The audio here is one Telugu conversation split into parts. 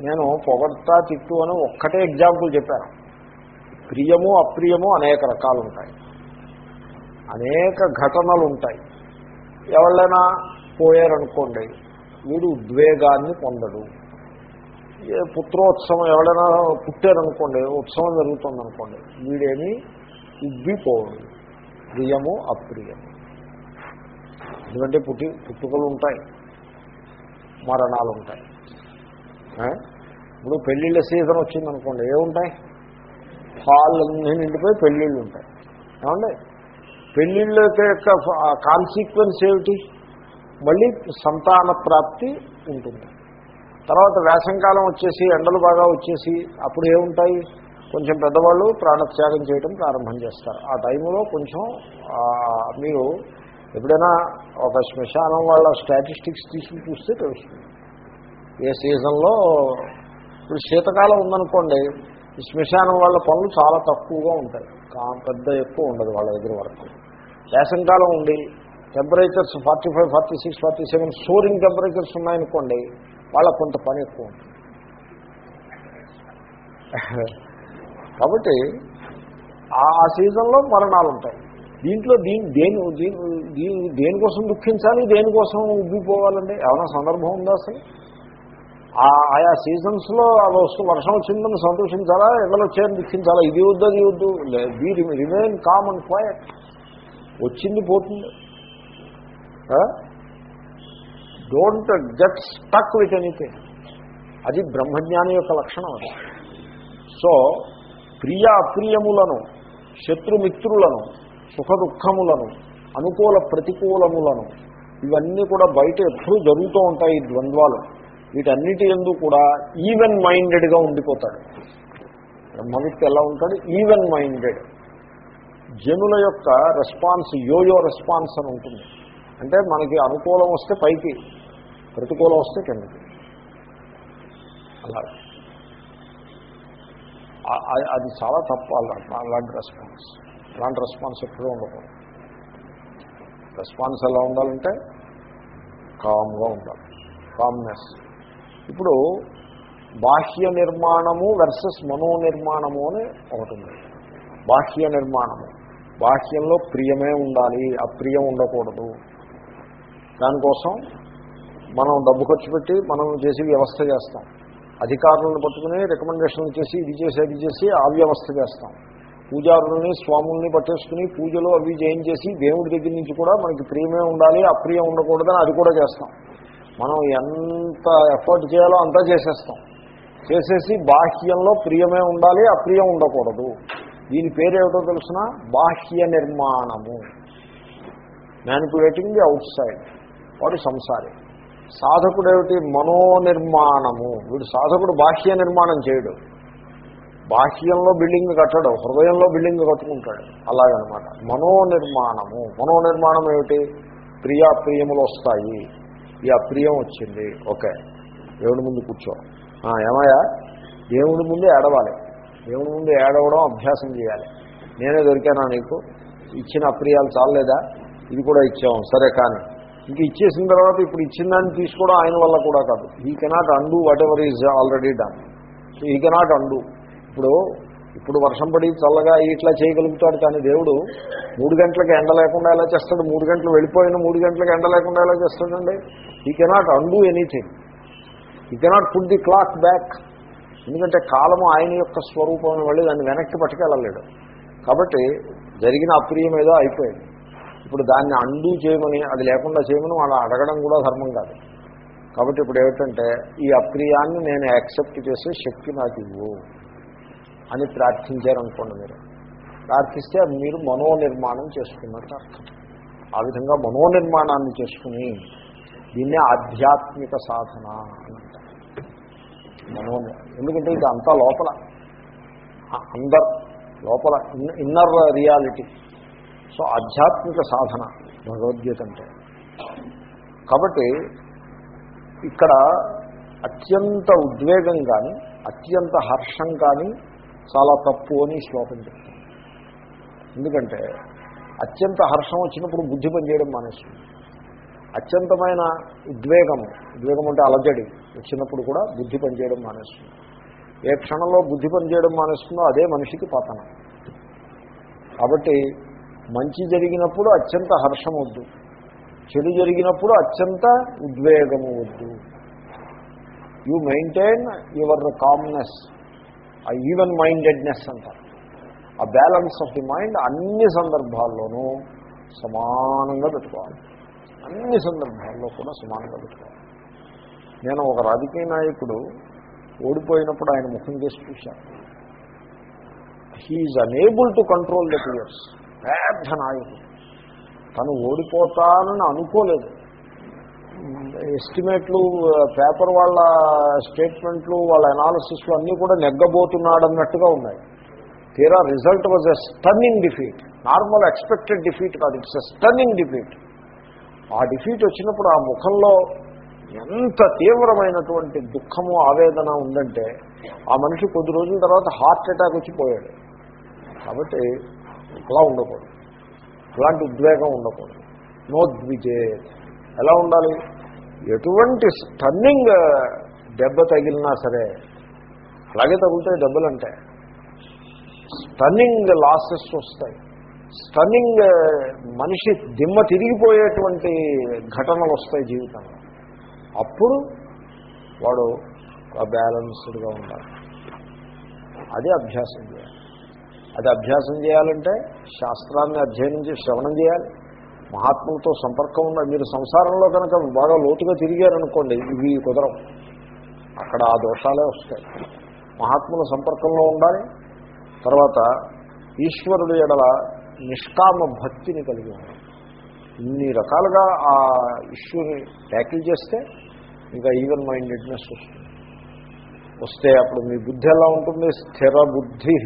నేను పొగడ్తా తిట్టు అని ఒక్కటే ఎగ్జాంపుల్ చెప్పాను. ప్రియము అప్రియము అనేక రకాలు ఉంటాయి అనేక ఘటనలు ఉంటాయి ఎవళ్ళైనా పోయారనుకోండి వీడు ఉద్వేగాన్ని పొందడు. ఏ పుత్రోత్సవం ఎవడైనా పుట్టారనుకోండి ఉత్సవం జరుగుతుందనుకోండి వీడేమి ఉబ్బిపోడు. ప్రియము అప్రియము. ఎందుకంటే పుట్టి పుట్టుకలు ఉంటాయి మరణాలు ఉంటాయి ఇప్పుడు పెళ్ళిళ్ళ సీజన్ వచ్చిందనుకోండి ఏముంటాయి? హాళ్ళన్నీ నిండిపోయి పెళ్ళిళ్ళు ఉంటాయి. ఏమండి? పెళ్ళిళ్ళ యొక్క కాన్సిక్వెన్స్ ఏమిటి? మళ్ళీ సంతాన ప్రాప్తి ఉంటుంది. తర్వాత వేసంకాలం వచ్చేసి ఎండలు బాగా వచ్చేసి అప్పుడు ఏముంటాయి? కొంచెం పెద్దవాళ్ళు ప్రాణత్యాగం చేయడం ప్రారంభం చేస్తారు. ఆ టైంలో కొంచెం మీరు ఎప్పుడైనా ఒక శ్మశానం వాళ్ళ స్టాటిస్టిక్స్ తీసుకుని చూస్తే తెలుస్తుంది. ఏ సీజన్లో ఇప్పుడు శీతకాలం ఉందనుకోండి ఈ శ్మశానం వాళ్ళ పనులు చాలా తక్కువగా ఉంటాయి. కా- పెద్ద ఎక్కువ ఉండదు వాళ్ళ దగ్గర వరకు. వేసంకాలం ఉండి temperatures forty five forty six forty seven soaring temperatures ఉన్నాయనుకోండి వాళ్ళకు కొంత పని ఎక్కువ ఉంటుంది. కాబట్టి ఆ సీజన్లో మరణాలు ఉంటాయి. దీంట్లో దీని దేని దీని దీని దేనికోసం దుఃఖించాలి దేనికోసం ఉబ్బిపోవాలండి ఏమైనా సందర్భం ఉందా అసలు? ఆయా సీజన్స్లో అవి వస్తూ వర్షం వచ్చిందని సంతోషించాలా? ఎండలు వచ్చాయని దుఃఖించాలా? ఇది వద్దు అది వద్దు. Be remain calm and quiet వచ్చింది పోతుంది. Don't get stuck with anything అది బ్రహ్మజ్ఞాని యొక్క లక్షణం అది. సో ప్రియ అప్రియములను శత్రుమిత్రులను సుఖ దుఃఖములను అనుకూల ప్రతికూలములను ఇవన్నీ కూడా బయట ఎప్పుడూ జరుగుతూ ఉంటాయి ఈ ద్వంద్వాలు. వీటన్నిటి ఎందు కూడా ఈవెన్ మైండెడ్గా ఉండిపోతాడు. బ్రహ్మవిత్తు ఎలా ఉంటాడు? ఈవెన్ మైండెడ్ జనుల యొక్క రెస్పాన్స్ యోయో రెస్పాన్స్ అని ఉంటుంది. అంటే మనకి అనుకూలం వస్తే పైకి ప్రతికూలం వస్తే కిందకి. అలా. అది చాలా తప్పు అలాంటి రెస్పాన్స్ అలాంటి రెస్పాన్స్ ఎప్పుడూ ఉండకూడదు. రెస్పాన్స్ ఎలా ఉండాలంటే కామ్గా ఉండాలి. కామ్నెస్ ఇప్పుడు బాహ్య నిర్మాణము వర్సెస్ మనో నిర్మాణము అని ఒకటి ఉంది. బాహ్య నిర్మాణము. బాహ్యంలో ప్రియమే ఉండాలి అప్రియం ఉండకూడదు. దానికోసం మనం డబ్బు ఖర్చు పెట్టి మనం చేసి వ్యవస్థ చేస్తాం. అధికారులను పట్టుకుని రికమెండేషన్లు చేసి ఇది చేసి అది చేసి ఆ వ్యవస్థ చేస్తాం. పూజారుల్ని స్వాముల్ని పట్టేసుకుని పూజలు అవి చేయించేసి దేవుడి దగ్గర నుంచి కూడా మనకి ప్రియమే ఉండాలి అప్రియం ఉండకూడదని అది కూడా చేస్తాం. మనం ఎంత ఎఫర్ట్ చేయాలో అంతా చేసేస్తాం. చేసేసి బాహ్యంలో ప్రియమే ఉండాలి అప్రియం ఉండకూడదు. దీని పేరేమిటో తెలిసిన? బాహ్య నిర్మాణము. మ్యానిపులేటింగ్ ది అవుట్ సైడ్ వాడు సంసారి. సాధకుడేమిటి? మనోనిర్మాణము. వీడు సాధకుడు బాహ్య నిర్మాణం చేయడు. బాహ్యంలో బిల్డింగ్ కట్టడు హృదయంలో బిల్డింగ్ కట్టుకుంటాడు. అలాగనమాట. మనోనిర్మాణము. మనోనిర్మాణం ఏమిటి? ప్రియాప్రియములు వస్తాయి. ఈ అప్రియం వచ్చింది. ఓకే. దేవుడి ముందు కూర్చో. ఏమయ్యా? దేవుడి ముందు ఏడవాలి. దేవుడి ముందు ఏడవడం అభ్యాసం చేయాలి. నేనే దొరికానా నీకు? ఇచ్చిన అప్రియాలు చాలలేదా? ఇది కూడా ఇచ్చాము సరే కానీ. ఇంక ఇచ్చేసిన తర్వాత ఇప్పుడు ఇచ్చిన దాన్ని తీసుకోవడం ఆయన వల్ల కూడా కాదు. He cannot undo whatever is already done so he cannot undo ఇప్పుడు ఇప్పుడు వర్షం పడి చల్లగా ఇట్లా చేయగలుగుతాడు కానీ దేవుడు మూడు గంటలకు ఎండ లేకుండా ఎలా చేస్తాడు? మూడు గంటలు వెళ్ళిపోయిన మూడు గంటలకు ఎండ లేకుండా ఎలా చేస్తాడండి? He cannot undo anything he cannot put the clock back ఎందుకంటే కాలము ఆయన యొక్క స్వరూపం వెళ్ళి దాన్ని వెనక్కి పట్టుకెళ్ళలేడు. కాబట్టి జరిగిన అప్రియం ఏదో అయిపోయింది. ఇప్పుడు దాన్ని అండూ చేయమని అది లేకుండా చేయమని వాళ్ళు అడగడం కూడా ధర్మం కాదు. కాబట్టి ఇప్పుడు ఏమిటంటే ఈ అప్రియాన్ని నేను యాక్సెప్ట్ చేసే శక్తి నాకు ఇవ్వు. అని ప్రార్థించారనుకోండి మీరు. ప్రార్థిస్తే అది మీరు మనోనిర్మాణం చేసుకున్నట్టు అర్థం. ఆ విధంగా మనోనిర్మాణాన్ని చేసుకుని దీన్నే ఆధ్యాత్మిక సాధన అని మనో ఎందుకంటే ఇది అంతా లోపల. అందర్ లోపల ఇన్- ఇన్నర్ రియాలిటీ. సో ఆధ్యాత్మిక సాధన భగవద్గీత అంటే. కాబట్టి ఇక్కడ అత్యంత ఉద్వేగం కానీ అత్యంత హర్షం కానీ చాలా తప్పు అని శ్లోకం చెప్తాను ఎందుకంటే అత్యంత హర్షం వచ్చినప్పుడు బుద్ధి పనిచేయడం మానేస్తుంది. అత్యంతమైన ఉద్వేగము ఉద్వేగం అంటే అలజడి వచ్చినప్పుడు కూడా బుద్ధి పనిచేయడం మానేస్తుంది. ఏ క్షణంలో బుద్ధి పనిచేయడం మానేస్తుందో అదే మనిషికి పతనం. కాబట్టి మంచి జరిగినప్పుడు అత్యంత హర్షం వద్దు. చెడు జరిగినప్పుడు అత్యంత ఉద్వేగము వద్దు. యూ మెయింటైన్ యువర్ కామ్నెస్ ఆ ఈవెన్ మైండెడ్నెస్ అంటారు. ఆ బ్యాలెన్స్ ఆఫ్ ది మైండ్ అన్ని సందర్భాల్లోనూ సమానంగా పెట్టుకోవాలి. అన్ని సందర్భాల్లో కూడా సమానంగా పెట్టుకోవాలి. నేను ఒక రాజకీయ నాయకుడు ఓడిపోయినప్పుడు ఆయన ముఖం చేసి చూశాను. He is unable to control the tears పెద్ద నాయకుడు. తను ఓడిపోతానని అనుకోలేదు. ఎస్టిమేట్లు పేపర్ వాళ్ళ స్టేట్మెంట్లు వాళ్ళ అనాలిసిస్లు అన్నీ కూడా నెగ్గబోతున్నాడు అన్నట్టుగా ఉన్నాయి. తీరా result was a stunning defeat normal expected defeat కాదు ఇట్స్ ఎ స్టన్నింగ్ డిఫీట్ ఆ డిఫీట్ వచ్చినప్పుడు ఆ ముఖంలో ఎంత తీవ్రమైనటువంటి దుఃఖము ఆవేదన ఉందంటే ఆ మనిషి కొద్ది రోజుల తర్వాత హార్ట్ అటాక్ వచ్చి పోయాడు. కాబట్టి అలా ఉండకూడదు. అలాంటి ఉద్వేగం ఉండకూడదు. నో ద్విజే ఎలా ఉండాలి? ఎటువంటి స్టన్నింగ్ దెబ్బ తగిలినా సరే అలాగే తగులుతాయి దెబ్బలంటే. స్టన్నింగ్ లాసెస్ వస్తాయి. స్టన్నింగ్ మనిషి దిమ్మ తిరిగిపోయేటువంటి ఘటనలు వస్తాయి జీవితంలో. అప్పుడు వాడు బ్యాలెన్స్డ్గా ఉండాలి. అదే అభ్యాసం చేయాలి. అది అభ్యాసం చేయాలంటే శాస్త్రాన్ని అధ్యయనం చేసి శ్రవణం చేయాలి. మహాత్ములతో సంపర్కం ఉన్న మీరు సంసారంలో కనుక బాగా లోతుగా తిరిగారనుకోండి ఇవి కుదరం అక్కడ ఆ దోషాలే వస్తాయి. మహాత్ముల సంపర్కంలో ఉండాలి. తర్వాత ఈశ్వరుడు ఎడల నిష్కామ భక్తిని కలిగి ఉండాలి. ఇన్ని రకాలుగా ఆ ఇష్యూని ట్యాకిల్ చేస్తే ఇంకా ఈవెన్ మైండెడ్నెస్ వస్తుంది. వస్తే అప్పుడు మీ బుద్ధి ఎలా ఉంటుంది? స్థిర బుద్ధి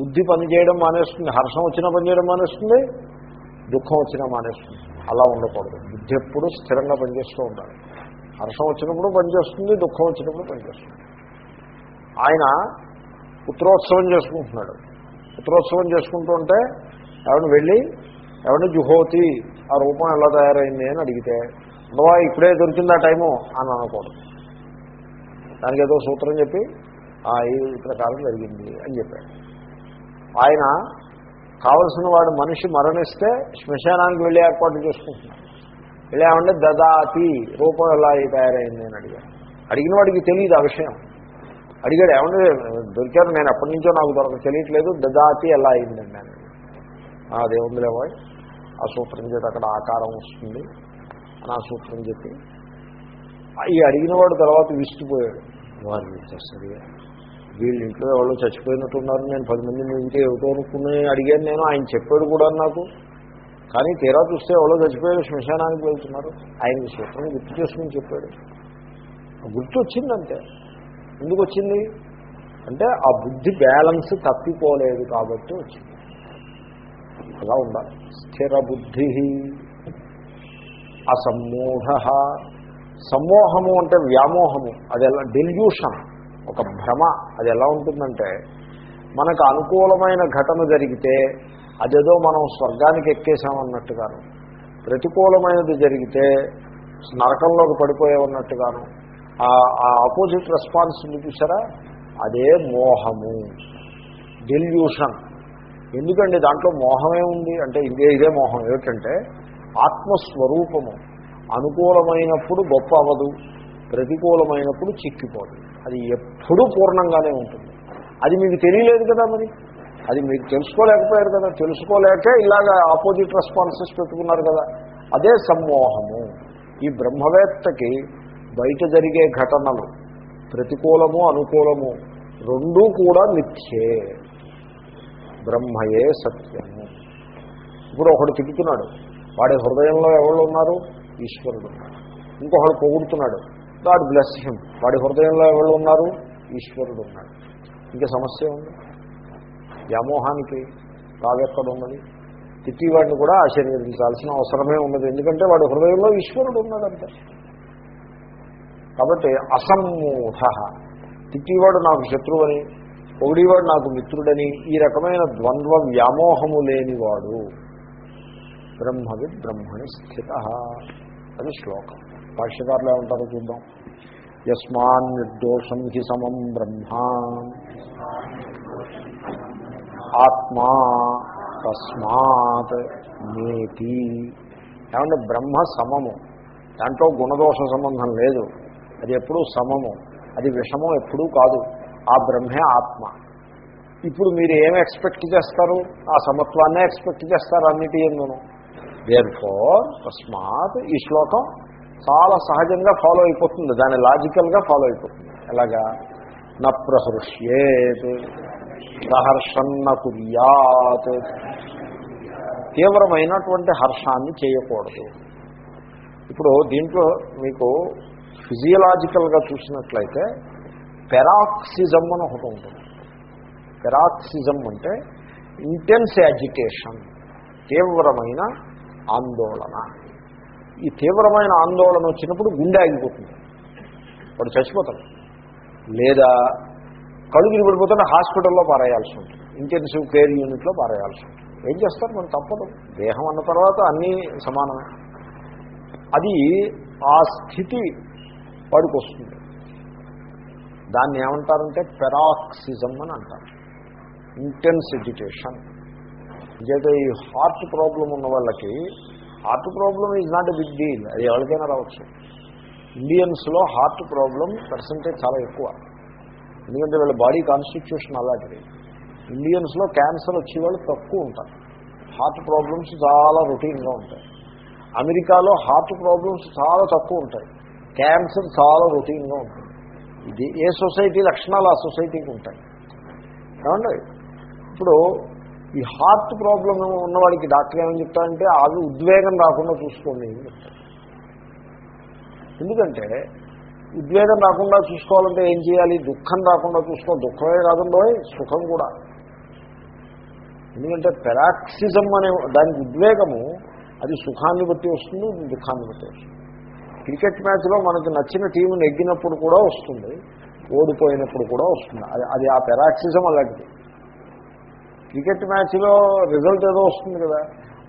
బుద్ధి పనిచేయడం మానేస్తుంది హర్షం వచ్చినా పనిచేయడం మానేస్తుంది దుఃఖం వచ్చినా మానేస్తుంది. అలా ఉండకూడదు. బుద్ధి ఎప్పుడు స్థిరంగా పనిచేస్తూ ఉండాలి. హర్షం వచ్చినప్పుడు పనిచేస్తుంది దుఃఖం వచ్చినప్పుడు పనిచేస్తుంది ఆయన పుత్రోత్సవం చేసుకుంటున్నాడు. పుత్రోత్సవం చేసుకుంటూ ఉంటే ఎవరిని వెళ్ళి ఎవరిని జుహోతి ఆ రూపం ఎలా తయారైంది? అని అడిగితే ఉండవా ఇప్పుడే దొరికిందా టైము అని అనకూడదు. దానికి ఏదో సూత్రం చెప్పి ఈ ప్రకారం జరిగింది అని చెప్పాడు. ఆయన కావలసిన వాడు మనిషి మరణిస్తే శ్మశానానికి వెళ్ళి ఏర్పాటు చేసుకుంటున్నాడు. వెళ్ళామంటే దదాతి రూపం ఎలా తయారైంది? అని అడిగాడు. అడిగిన వాడికి తెలియదు ఆ విషయం. అడిగాడు ఏమంటే దొరికారు నేను ఎప్పటి నుంచో నాకు దొరక తెలియట్లేదు దదాతి ఎలా అయిందండి అని అదేముందిలేమో ఆ సూత్రం చేతి అక్కడ ఆకారం వస్తుంది. అని ఆ సూత్రం చెప్పి ఈ అడిగిన వాడు తర్వాత విసిపోయాడు వారు సరిగా వీళ్ళ ఇంట్లో ఎవరో చచ్చిపోయినట్టున్నారు నేను పది మంది మీ ఇంటి ఏమిటో అనుకుని అడిగాను నేను ఆయన చెప్పాడు కూడా నాకు. కానీ తీరా చూస్తే ఎవరో చచ్చిపోయారు శ్మశానానికి వెళ్తున్నారు. ఆయన సూత్రం గుర్తు చేసుకుని చెప్పాడు. గుర్తు వచ్చిందంటే ఎందుకు వచ్చింది అంటే ఆ బుద్ధి బ్యాలెన్స్ తప్పిపోలేదు కాబట్టి వచ్చింది. అలా ఉండాలి. స్థిర బుద్ధి. అసమ్మూఢ. సమ్మోహము అంటే వ్యామోహము. అది ఎలా? డెల్యూషన్. ఒక భ్రమ అది ఎలా ఉంటుందంటే మనకు అనుకూలమైన ఘటన జరిగితే అదేదో మనం స్వర్గానికి ఎక్కేసామన్నట్టుగాను ప్రతికూలమైనది జరిగితే నరకంలోకి పడిపోయామన్నట్టుగాను ఆ ఆపోజిట్ రెస్పాన్స్ చూసారా? అదే మోహము. డెల్యూషన్ ఎందుకండి? దాంట్లో మోహమే ఉంది. అంటే ఇదే ఇదే మోహం. ఏమిటంటే ఆత్మస్వరూపము. అనుకూలమైనప్పుడు గొప్ప అవ్వదు. ప్రతికూలమైనప్పుడు చిక్కిపోదు. అది ఎప్పుడూ పూర్ణంగానే ఉంటుంది. అది మీకు తెలియలేదు కదా మరి? అది మీరు తెలుసుకోలేకపోయారు కదా? తెలుసుకోలేకే ఇలాగ ఆపోజిట్ రెస్పాన్సెస్ పెట్టుకున్నారు కదా? అదే సమ్మోహము. ఈ బ్రహ్మవేత్తకి బయట జరిగే ఘటనలు ప్రతికూలము అనుకూలము రెండూ కూడా మిథ్యే. బ్రహ్మయే సత్యము. ఇప్పుడు ఒకడు తిప్పుతున్నాడు వాడి హృదయంలో ఎవరు ఉన్నారు? ఈశ్వరుడు. ఇంకొకడు పొగుడుతున్నాడు. God bless him. వాడి హృదయంలో ఎవరు ఉన్నారు? ఈశ్వరుడు ఉన్నాడు. ఇంకా సమస్య ఉంది. వ్యామోహానికి రావెక్కడ ఉన్నది తిట్టివాడిని కూడా ఆశీర్వదించాల్సిన అవసరమే ఉన్నది. ఎందుకంటే వాడి హృదయంలో ఈశ్వరుడు ఉన్నాడంటే కాబట్టి అసమ్మూఢ. తిట్టివాడు నాకు శత్రువని పొగిడివాడు నాకు మిత్రుడని ఈ రకమైన ద్వంద్వ వ్యామోహము లేనివాడు బ్రహ్మవి బ్రహ్మణి స్థిత అది శ్లోకం. భాష్యకారులు ఏమంటారో చూద్దాం. యస్మాన్ నిర్దోషం హి సమం బ్రహ్మ. ఆత్మా తస్మాత్ నేతి. ఏమంటే బ్రహ్మ సమము. దాంట్లో గుణదోష సంబంధం లేదు. అది ఎప్పుడూ సమము. అది విషమం ఎప్పుడూ కాదు. ఆ బ్రహ్మే ఆత్మ. ఇప్పుడు మీరు ఏం ఎక్స్పెక్ట్ చేస్తారు? ఆ సమత్వాన్నే ఎక్స్పెక్ట్ చేస్తారు అన్నిటి ఎందును దేర్ ఫోర్ తస్మాత్ ఈ శ్లోకం చాలా సహజంగా ఫాలో అయిపోతుంది. దాని లాజికల్గా ఫాలో అయిపోతుంది. ఎలాగా? న ప్రహృష్యేత్ ప్రహర్షన్న కుర్యాత్. తీవ్రమైనటువంటి హర్షాన్ని చేయకూడదు. ఇప్పుడు దీంట్లో మీకు ఫిజియలాజికల్గా చూసినట్లయితే పెరాక్సిజం అని ఒకటి ఉంటుంది. పెరాక్సిజం అంటే ఇంటెన్స్ యాజిటేషన్ తీవ్రమైన ఆందోళన. ఈ తీవ్రమైన ఆందోళన వచ్చినప్పుడు గుండె ఆగిపోతుంది. వాడు చచ్చిపోతాడు. లేదా కడుగులు పడిపోతుంటే హాస్పిటల్లో పారేయాల్సి ఉంటుంది. ఇంటెన్సివ్ కేర్ యూనిట్లో పారేయాల్సి ఉంటుంది. ఏం చేస్తారు? మనం తప్పదు. దేహం అన్న తర్వాత అన్నీ సమానమే. అది ఆ స్థితి వాడికి వస్తుంది. దాన్ని ఏమంటారంటే పెరాక్సిజం అని అంటారు. ఇంటెన్స్ ఎడ్యుకేషన్ ఇంకైతే ఈ హార్ట్ ప్రాబ్లం ఉన్న వాళ్ళకి heart problem is not a big deal అది ఎవరికైనా రావచ్చు. ఇండియన్స్లో హార్ట్ ప్రాబ్లం పర్సంటేజ్ చాలా ఎక్కువ. ఎందుకంటే వీళ్ళ బాడీ కాన్స్టిట్యూషన్ అలాంటిది. ఇండియన్స్లో క్యాన్సర్ వచ్చేవాళ్ళు తక్కువ ఉంటారు. హార్ట్ ప్రాబ్లమ్స్ చాలా రొటీన్గా ఉంటాయి. అమెరికాలో హార్ట్ ప్రాబ్లమ్స్ చాలా తక్కువ ఉంటాయి. క్యాన్సర్ చాలా రొటీన్గా ఉంటుంది. ఇది ఏ సొసైటీ లక్షణాలు ఆ సొసైటీకి ఉంటాయి. ఏమండి? ఇప్పుడు ఈ హార్ట్ ప్రాబ్లం ఉన్నవాడికి డాక్టర్ ఏమని చెప్తారంటే అది ఉద్వేగం రాకుండా చూసుకోండి ఎందుకంటే ఉద్వేగం రాకుండా చూసుకోవాలంటే ఏం చేయాలి? దుఃఖం రాకుండా చూసుకో. దుఃఖమే కాదండో సుఖం కూడా. ఎందుకంటే పెరాక్సిజం అనే దానికి ఉద్వేగము అది సుఖాన్ని బట్టి వస్తుంది దుఃఖాన్ని బట్టి వస్తుంది. క్రికెట్ మ్యాచ్లో మనకు నచ్చిన టీం నెగ్గినప్పుడు కూడా వస్తుంది ఓడిపోయినప్పుడు కూడా వస్తుంది. అది అది ఆ పెరాక్సిజం అలాంటిది. క్రికెట్ మ్యాచ్లో రిజల్ట్ ఏదో వస్తుంది కదా.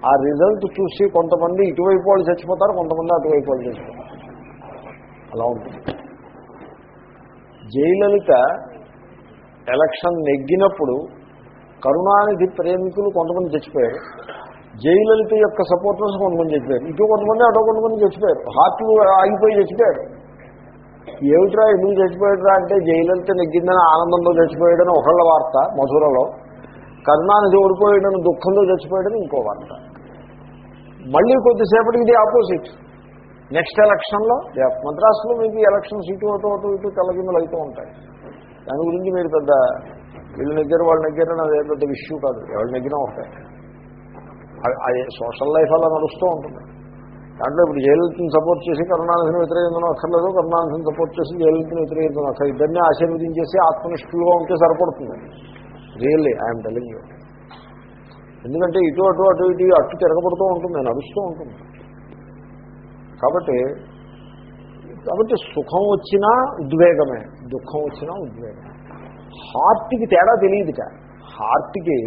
ఆ రిజల్ట్ చూసి కొంతమంది ఇటువైపు వాళ్ళు చచ్చిపోతారు కొంతమంది అటువైపు వాళ్ళు చచ్చిపోతారు. అలా ఉంటుంది. జయలలిత ఎలక్షన్ నెగ్గినప్పుడు కరుణానిధి ప్రేమికులు కొంతమంది చచ్చిపోయారు. జయలలిత యొక్క సపోర్టర్స్ కొంతమంది చచ్చిపోయారు. ఇటు కొంతమంది అటో కొంతమంది చచ్చిపోయారు. హార్ట్లు ఆగిపోయి చచ్చిపోయారు. ఏమిట్రా ఎందుకు చచ్చిపోయాడురా అంటే జయలలిత నెగ్గిందని ఆనందంలో చచ్చిపోయాడని ఒకళ్ళ వార్త మధురలో. కర్ణానికి ఓడిపోయాడని దుఃఖంలో చచ్చిపోయాడని ఇంకో వార్త. మళ్ళీ కొద్దిసేపటికి ఇది ఆపోజిట్. నెక్స్ట్ ఎలక్షన్లో మద్రాసులో మీకు ఎలక్షన్స్ ఇటు అటు అటు ఇటు తెల్లగిందలు అవుతూ ఉంటాయి. దాని గురించి మీరు పెద్ద వీళ్ళ దగ్గర వాళ్ళ దగ్గర అదే పెద్ద ఇష్యూ కాదు. ఎవరి దగ్గర ఉంటాయి అది సోషల్ లైఫ్ అలా నడుస్తూ ఉంటుంది. దాంట్లో ఇప్పుడు జయలలితను సపోర్ట్ చేసి కరుణానిధిని వ్యతిరేకించడం అక్కర్లేదు. కరుణానిధిని సపోర్ట్ చేసి జయలలితను వ్యతిరేకించడం అక్కడ ఇద్దరిని ఆశీర్వదించేసి ఆత్మనిష్ఠులుగా ఉంటే సరిపడుతుంది. రియల్లీ ఐఎమ్ టెలింగ్ యూ ఎందుకంటే ఇటు అటు అటు ఇటు అట్టు తిరగబడుతూ ఉంటుంది నడుస్తూ ఉంటుంది. కాబట్టి కాబట్టి సుఖం వచ్చినా ఉద్వేగమే దుఃఖం వచ్చినా ఉద్వేగమే. హార్ట్కి తేడా తెలియదుట. హార్ట్కి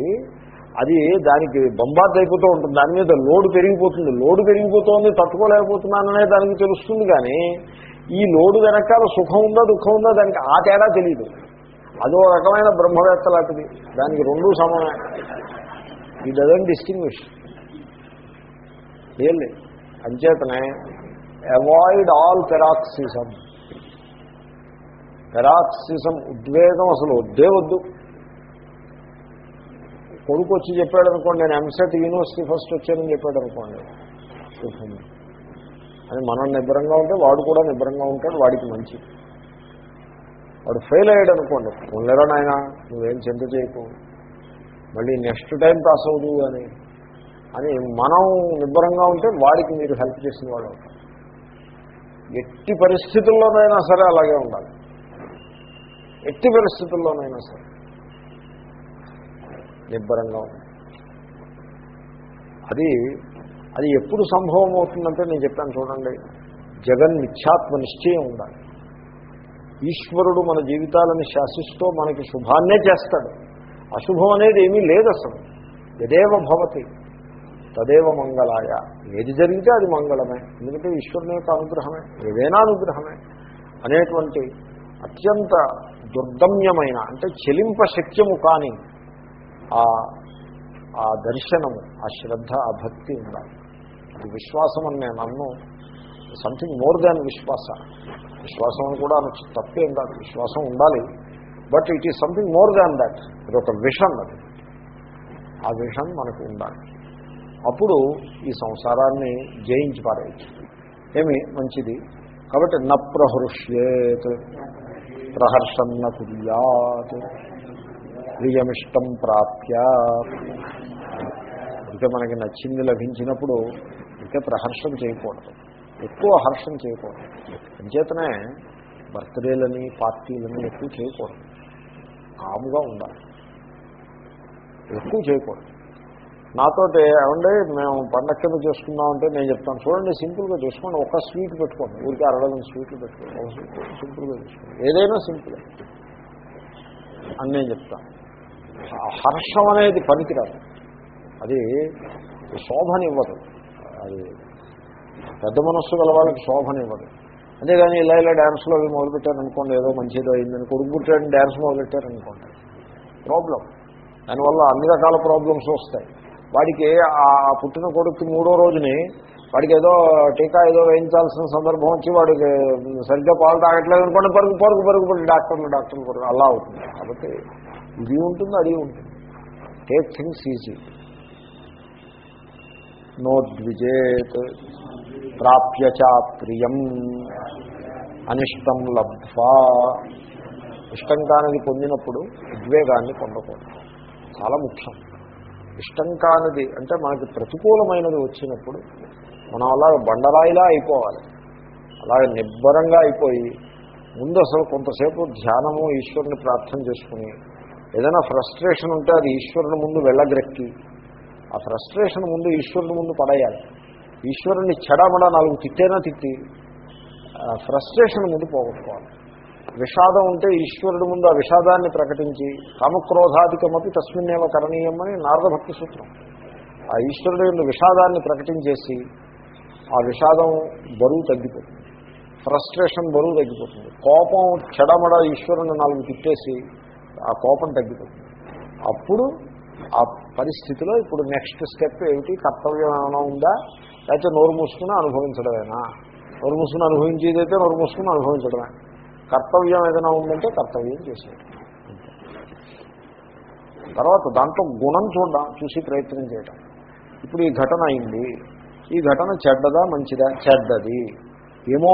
అది దానికి బొంబార్డ్ అయిపోతూ ఉంటుంది. దాని మీద లోడ్ పెరిగిపోతుంది. లోడ్ పెరిగిపోతుంది తట్టుకోలేకపోతున్నాననే దానికి తెలుస్తుంది కానీ ఈ లోడు వెనకాల సుఖం ఉందా దుఃఖం ఉందా దానికి ఆ తేడా తెలియదు అదో రకమైన బ్రహ్మవేత్త లాంటిది. దానికి రెండూ సమమే ఈ డజన్ డిస్టింగ్విష్ రియల్లీ అంచేతనే అవాయిడ్ ఆల్ పెరాక్సిజం పెరాక్సిజం ఉద్వేగం అసలు వద్దే వద్దు. కొడుకు వచ్చి చెప్పాడు అనుకోండి నేను ఎంసెట్ యూనివర్సిటీ ఫస్ట్ వచ్చానని చెప్పాడు అనుకోండి అది అని మనం నిబ్బరంగా ఉంటే వాడు కూడా నిబ్బరంగా ఉంటాడు వాడికి మంచిది. వాడు ఫెయిల్ అయ్యాడు అనుకోండి ఉండరా నాయన నువ్వేం చింత చేయకు. మళ్ళీ నెక్స్ట్ టైం పాస్ అవ్వదు అని. అని మనం నిబ్బరంగా ఉంటే వాడికి మీరు హెల్ప్ చేసిన వాడు అవుతారు. ఎట్టి పరిస్థితుల్లోనైనా సరే అలాగే ఉండాలి. ఎట్టి పరిస్థితుల్లోనైనా సరే. నిబ్బరంగా ఉంది అది అది ఎప్పుడు సంభవం అవుతుందంటే నేను చెప్పాను చూడండి. జగన్ మిథ్యాత్మ నిశ్చయం ఉండాలి. ఈశ్వరుడు మన జీవితాలను శాసిస్తూ మనకి శుభాన్నే చేస్తాడు. అశుభం అనేది ఏమీ లేదు అసలు. యదేవ భవతి తదేవ మంగళాయ. ఏది జరిగితే అది మంగళమే. ఎందుకంటే ఈశ్వరుని యొక్క అనుగ్రహమే ఏదైనా అనుగ్రహమే. అనేటువంటి అత్యంత దుర్దమ్యమైన అంటే చెలింప శక్యము కాని ఆ ఆ దర్శనము ఆ శ్రద్ధ ఆ భక్తి ఉండాలి. అది విశ్వాసం అని నేను అన్ను సంథింగ్ మోర్ దాన్ విశ్వాస. విశ్వాసం అని కూడా అనొచ్చు. తప్పేం కాదు. విశ్వాసం ఉండాలి. But it is something more than that ఇది ఒక విషన్ అది. ఆ విషన్ మనకు ఉండాలి. అప్పుడు ఈ సంసారాన్ని జయించి పారేయచ్చు. ఏమి? మంచిది. కాబట్టి న ప్రహృష్యేత్. ప్రహర్షన్న కుర్యాత్. ప్రియమిష్టం ప్రాప్య. ఇక మనకి నచ్చింది లభించినప్పుడు ఇక ప్రహర్షం చేయకూడదు. ఎక్కువ హర్షం చేయకూడదు. అంచేతనే బర్త్డేలని పార్టీలని ఎక్కువ చేయకూడదు. కాముగా ఉండాలి. ఎక్కువ చేయకూడదు. నాతోటి ఏమంటే మేము పండగ కింద చేసుకుందామంటే నేను చెప్తాను. చూడండి సింపుల్గా చేసుకోండి. ఒక స్వీట్ పెట్టుకోండి. ఊరికి అరవై స్వీట్లు పెట్టుకోండి. సింపుల్గా చేసుకోండి. ఏదైనా సింపుల్. అని నేను చెప్తాను. హర్షం అనేది పనికిరాదు. అది శోభనివ్వదు. అది పెద్ద మనస్సు గల వాళ్ళకి శోభనివ్వదు అంతేగాని ఇలా ఇలా డ్యాన్స్లో అవి మొదలుపెట్టారనుకోండి ఏదో మంచిదో అయిందని కొడుకు పుట్టాడని డ్యాన్స్ మొదలెట్టారనుకోండి ప్రాబ్లం దానివల్ల అన్ని రకాల ప్రాబ్లమ్స్ వస్తాయి. వాడికి ఆ పుట్టిన కొడుకు మూడో రోజుని వాడికి ఏదో టీకా ఏదో వేయించాల్సిన సందర్భం వచ్చి వాడికి సరిగ్గా పాలు తాగట్లేదు అనుకోండి పరుగు పరుగు పరుగు పడి డాక్టర్లు డాక్టర్లు పరుగు అలా అవుతుంది. కాబట్టి ఇది ఉంటుంది అది ఉంటుంది. టేక్ థింగ్స్ ఈజీ నోద్విజేత్ ప్రాప్య చాప్రియం అనిష్టం లబ్ధ్వా. ఇష్టం కానిది పొందినప్పుడు ఉద్వేగాన్ని పొందకూడదు. చాలా ముఖ్యం. ఇష్టం కానిది అంటే మనకి ప్రతికూలమైనది వచ్చినప్పుడు మనం అలాగ బండరాయిలా అయిపోవాలి. అలాగే నిబ్బరంగా అయిపోయి ముందు అసలు కొంతసేపు ధ్యానము ఈశ్వరుని ప్రార్థన చేసుకుని ఏదైనా ఫ్రస్ట్రేషన్ ఉంటే అది ఈశ్వరుని ముందు వెళ్ళగ్రెక్కి ఆ ఫ్రస్ట్రేషన్ ముందు ఈశ్వరుని ముందు పడేయాలి. ఈశ్వరుని చెడమడ నాలుగు తిట్టేనా తిట్టి ఫ్రస్ట్రేషన్ ముందు పోగొట్టుకోవాలి. విషాదం ఉంటే ఈశ్వరుడు ముందు ఆ విషాదాన్ని ప్రకటించి కామక్రోధాధికమపి తస్మిన్నేవ కరణీయం అని నారదభక్తి సూత్రం. ఆ ఈశ్వరుడు ముందు విషాదాన్ని ప్రకటించేసి ఆ విషాదం బరువు తగ్గిపోతుంది. ఫ్రస్ట్రేషన్ బరువు తగ్గిపోతుంది. కోపం చెడమడ ఈశ్వరుని నాలుగు తిట్టేసి ఆ కోపం తగ్గిపోతుంది. అప్పుడు ఆ పరిస్థితిలో ఇప్పుడు నెక్స్ట్ స్టెప్ ఏమిటి? కర్తవ్యం ఏమైనా ఉందా? లేకపోతే నోరు మూసుకుని అనుభవించడమేనా? నోరు మూసుకుని అనుభవించేదైతే నోరు మూసుకుని అనుభవించడమే. కర్తవ్యం ఏదైనా ఉందంటే కర్తవ్యం చేసేది తర్వాత దాంట్లో గుణం చూడడం చూసి ప్రయత్నం చేయడం ఇప్పుడు ఈ ఘటన అయింది. ఈ ఘటన చెడ్డదా మంచిదా? చెడ్డది. ఏమో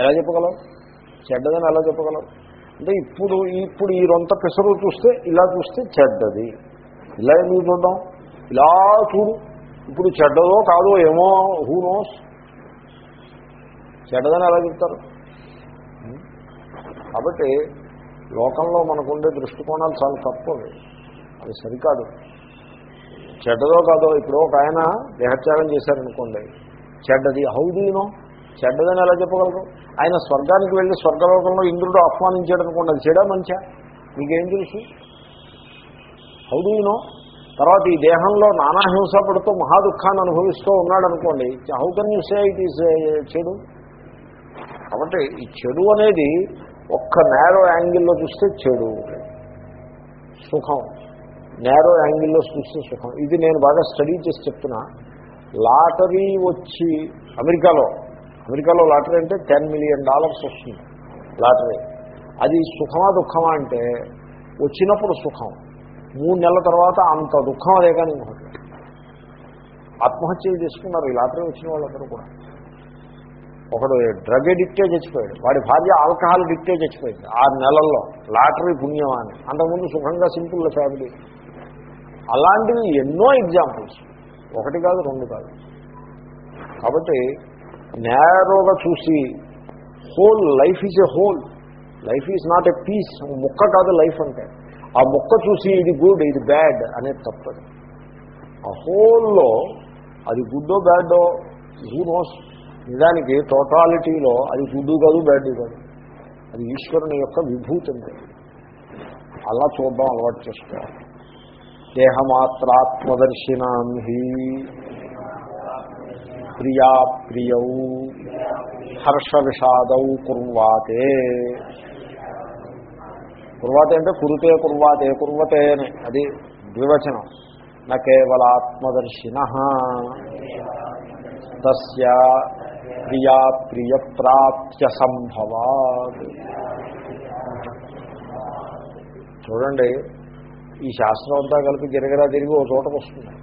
ఎలా చెప్పగలవు చెడ్డదని ఎలా చెప్పగలవు అంటే ఇప్పుడు ఇప్పుడు ఈ రొంత పెసరు చూస్తే ఇలా చూస్తే చెడ్డది. ఇలా ఎందుకు చూడడం? ఇలా చూడు. ఇప్పుడు చెడ్డదో కాదో ఏమో హూ నోస్ చెడ్డదని ఎలా చెప్తారు? కాబట్టి లోకంలో మనకుండే దృష్టికోణాలు చాలా తక్కువవి. అది సరికాదు. చెడ్డదో కాదో ఇప్పుడు ఒక ఆయన దేహత్యాగం చేశారనుకోండి. చెడ్డది హౌదీనో చెడ్డదని ఎలా చెప్పగలరు? ఆయన స్వర్గానికి వెళ్ళి స్వర్గలోకంలో ఇంద్రుడు ఆహ్వానించాడు అనుకోండి అది చెడా మంచా? మీకేం తెలుసు? హౌదీనో తర్వాత ఈ దేహంలో నానాహింస పడుతూ మహాదుఖాన్ని అనుభవిస్తూ ఉన్నాడు అనుకోండి how can you say it is uh, చెడు? కాబట్టి ఈ చెడు అనేది ఒక్క నేరో యాంగిల్లో చూస్తే చెడు. సుఖం. నేరో యాంగిల్లో చూస్తే సుఖం. ఇది నేను బాగా స్టడీ చేసి చెప్తున్నా. లాటరీ వచ్చి అమెరికాలో అమెరికాలో లాటరీ అంటే టెన్ మిలియన్ డాలర్స్ వస్తుంది లాటరీ. అది సుఖమా దుఃఖమా అంటే వచ్చినప్పుడు సుఖం. మూడు నెలల తర్వాత అంత దుఃఖం అదే కానీ ఇంకొకటి ఆత్మహత్య చేసుకున్నారు. ఈ లాటరీ వచ్చిన వాళ్ళందరూ కూడా. ఒకడు డ్రగ్ ఎడిక్టే చచ్చిపోయాడు. వాడి భార్య ఆల్కహాల్ డిక్టే చచ్చిపోయింది. ఆరు నెలల్లో. లాటరీ పుణ్యమా అని. అంతకుముందు సుఖంగా సింపుల్ ఫ్యామిలీ. అలాంటివి ఎన్నో ఎగ్జాంపుల్స్. ఒకటి కాదు రెండు కాదు. కాబట్టి నేరోగా చూసి whole life is a whole. Life is not a piece. ముక్క కాదు లైఫ్ అంటే. ఆ ముక్క చూసి ఇది గుడ్ ఇది బ్యాడ్ అనేది తప్పదు ఆ హోల్లో అది గుడ్డో బ్యాడో హూ నోస్ నిజానికి టోటాలిటీలో అది గుడ్డు కాదు బ్యాడ్ కాదు. అది ఈశ్వరుని యొక్క విభూతి అంటే అలా చూడడం అలవాటు చేసుకోవాలి దేహమాత్రాత్మదర్శినాం హి ప్రియా ప్రియౌ హర్ష విషాదౌ కుర్వాతే. కుర్వాతే అంటే కురుతే కుర్వాతే కుర్వతే అని. అది ద్వివచనం. కేవల కేవలాత్మదర్శిన. తస్య ప్రియా ప్రియ ప్రాప్త్య సంభవా చూడండి ఈ శాస్త్రం అంతా కలిపి గిరగిరా తిరిగి ఓ చోటకు వస్తుంది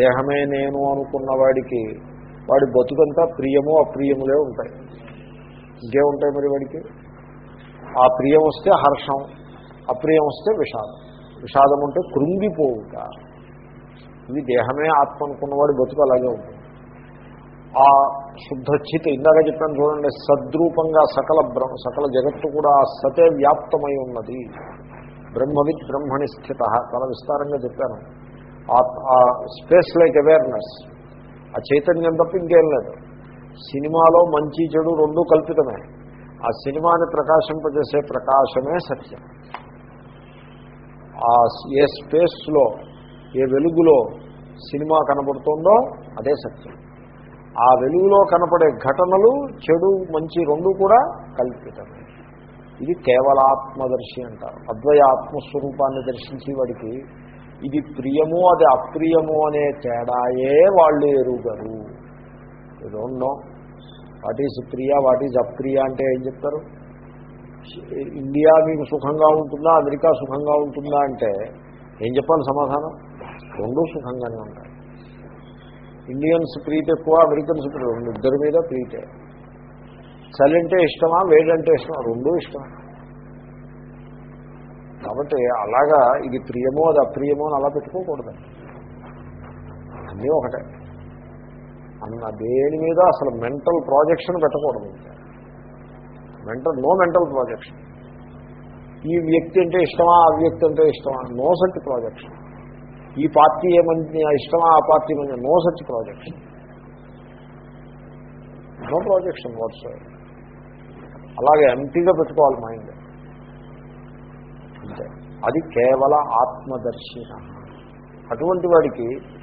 దేహమే నేను అనుకున్న వాడికి వాడి బతుకంతా ప్రియము అప్రియములే ఉంటాయి. ఇంకేముంటాయి మరి వాడికి? ఆ ప్రియం వస్తే హర్షం అప్రియం వస్తే విషాదం. విషాదం అంటే కృంగిపోవుట. ఇది దేహమే ఆత్మ అనుకున్నవాడు బతుకు అలాగే ఉంటుంది. ఆ శుద్ధ చిత్ ఇందాక చెప్పాను చూడండి సద్రూపంగా సకల బ్రహ్మ సకల జగత్తు కూడా సతే వ్యాప్తమై ఉన్నది. బ్రహ్మవిత్ బ్రహ్మణి స్థిత. చాలా విస్తారంగా చెప్పాను. ఆ స్పేస్ లైక్ అవేర్నెస్. ఆ చైతన్యం తప్ప ఇంకేం లేదు. సినిమాలో మంచి చెడు రెండూ కల్పితమే. ఆ సినిమాని ప్రకాశింపజేసే ప్రకాశమే సత్యం. ఆ ఏ స్పేస్లో ఏ వెలుగులో సినిమా కనబడుతుందో అదే సత్యం. ఆ వెలుగులో కనపడే ఘటనలు చెడు మంచి రెండు కూడా కల్పితమే. ఇది కేవలాత్మదర్శి అంటారు. అద్వయ ఆత్మస్వరూపాన్ని దర్శించి వాడికి ఇది ప్రియము అది అప్రియము అనే తేడాయే వాళ్ళు ఎరుగరు. డోంట్ నో వాట్ ఈజ్ ప్రియ వాట్ ఈజ్ అప్రియ అంటే ఏం చెప్తారు? ఇండియా మీకు సుఖంగా ఉంటుందా అమెరికా సుఖంగా ఉంటుందా అంటే ఏం చెప్పాలి సమాధానం? రెండూ సుఖంగానే ఉంటాయి. ఇండియన్స్ ప్రీతి ఎక్కువ అమెరికన్స్ ప్రీతి ఇద్దరి మీద ప్రీతే. చలి అంటే ఇష్టమా వేడంటే ఇష్టమా? రెండూ ఇష్టమా కాబట్టి అలాగా ఇది ప్రియమో అది అప్రియమో అని అలా పెట్టుకోకూడదు. అన్నీ ఒకటే. అన్న దేని మీద అసలు మెంటల్ ప్రాజెక్షన్ పెట్టకూడదు. Mental no mental projection. ఈ వ్యక్తి అంటే ఇష్టమా ఆ వ్యక్తి అంటే ఇష్టమా? No such projection. ఈ పార్టీ ఏమంది ఇష్టమా ఆ పార్టీ మంది no such projection. No projection watts అలాగే ఎంపీగా పెట్టుకోవాలి మైండ్. అంతే. అది కేవల ఆత్మదర్శిన. అటువంటి వాడికి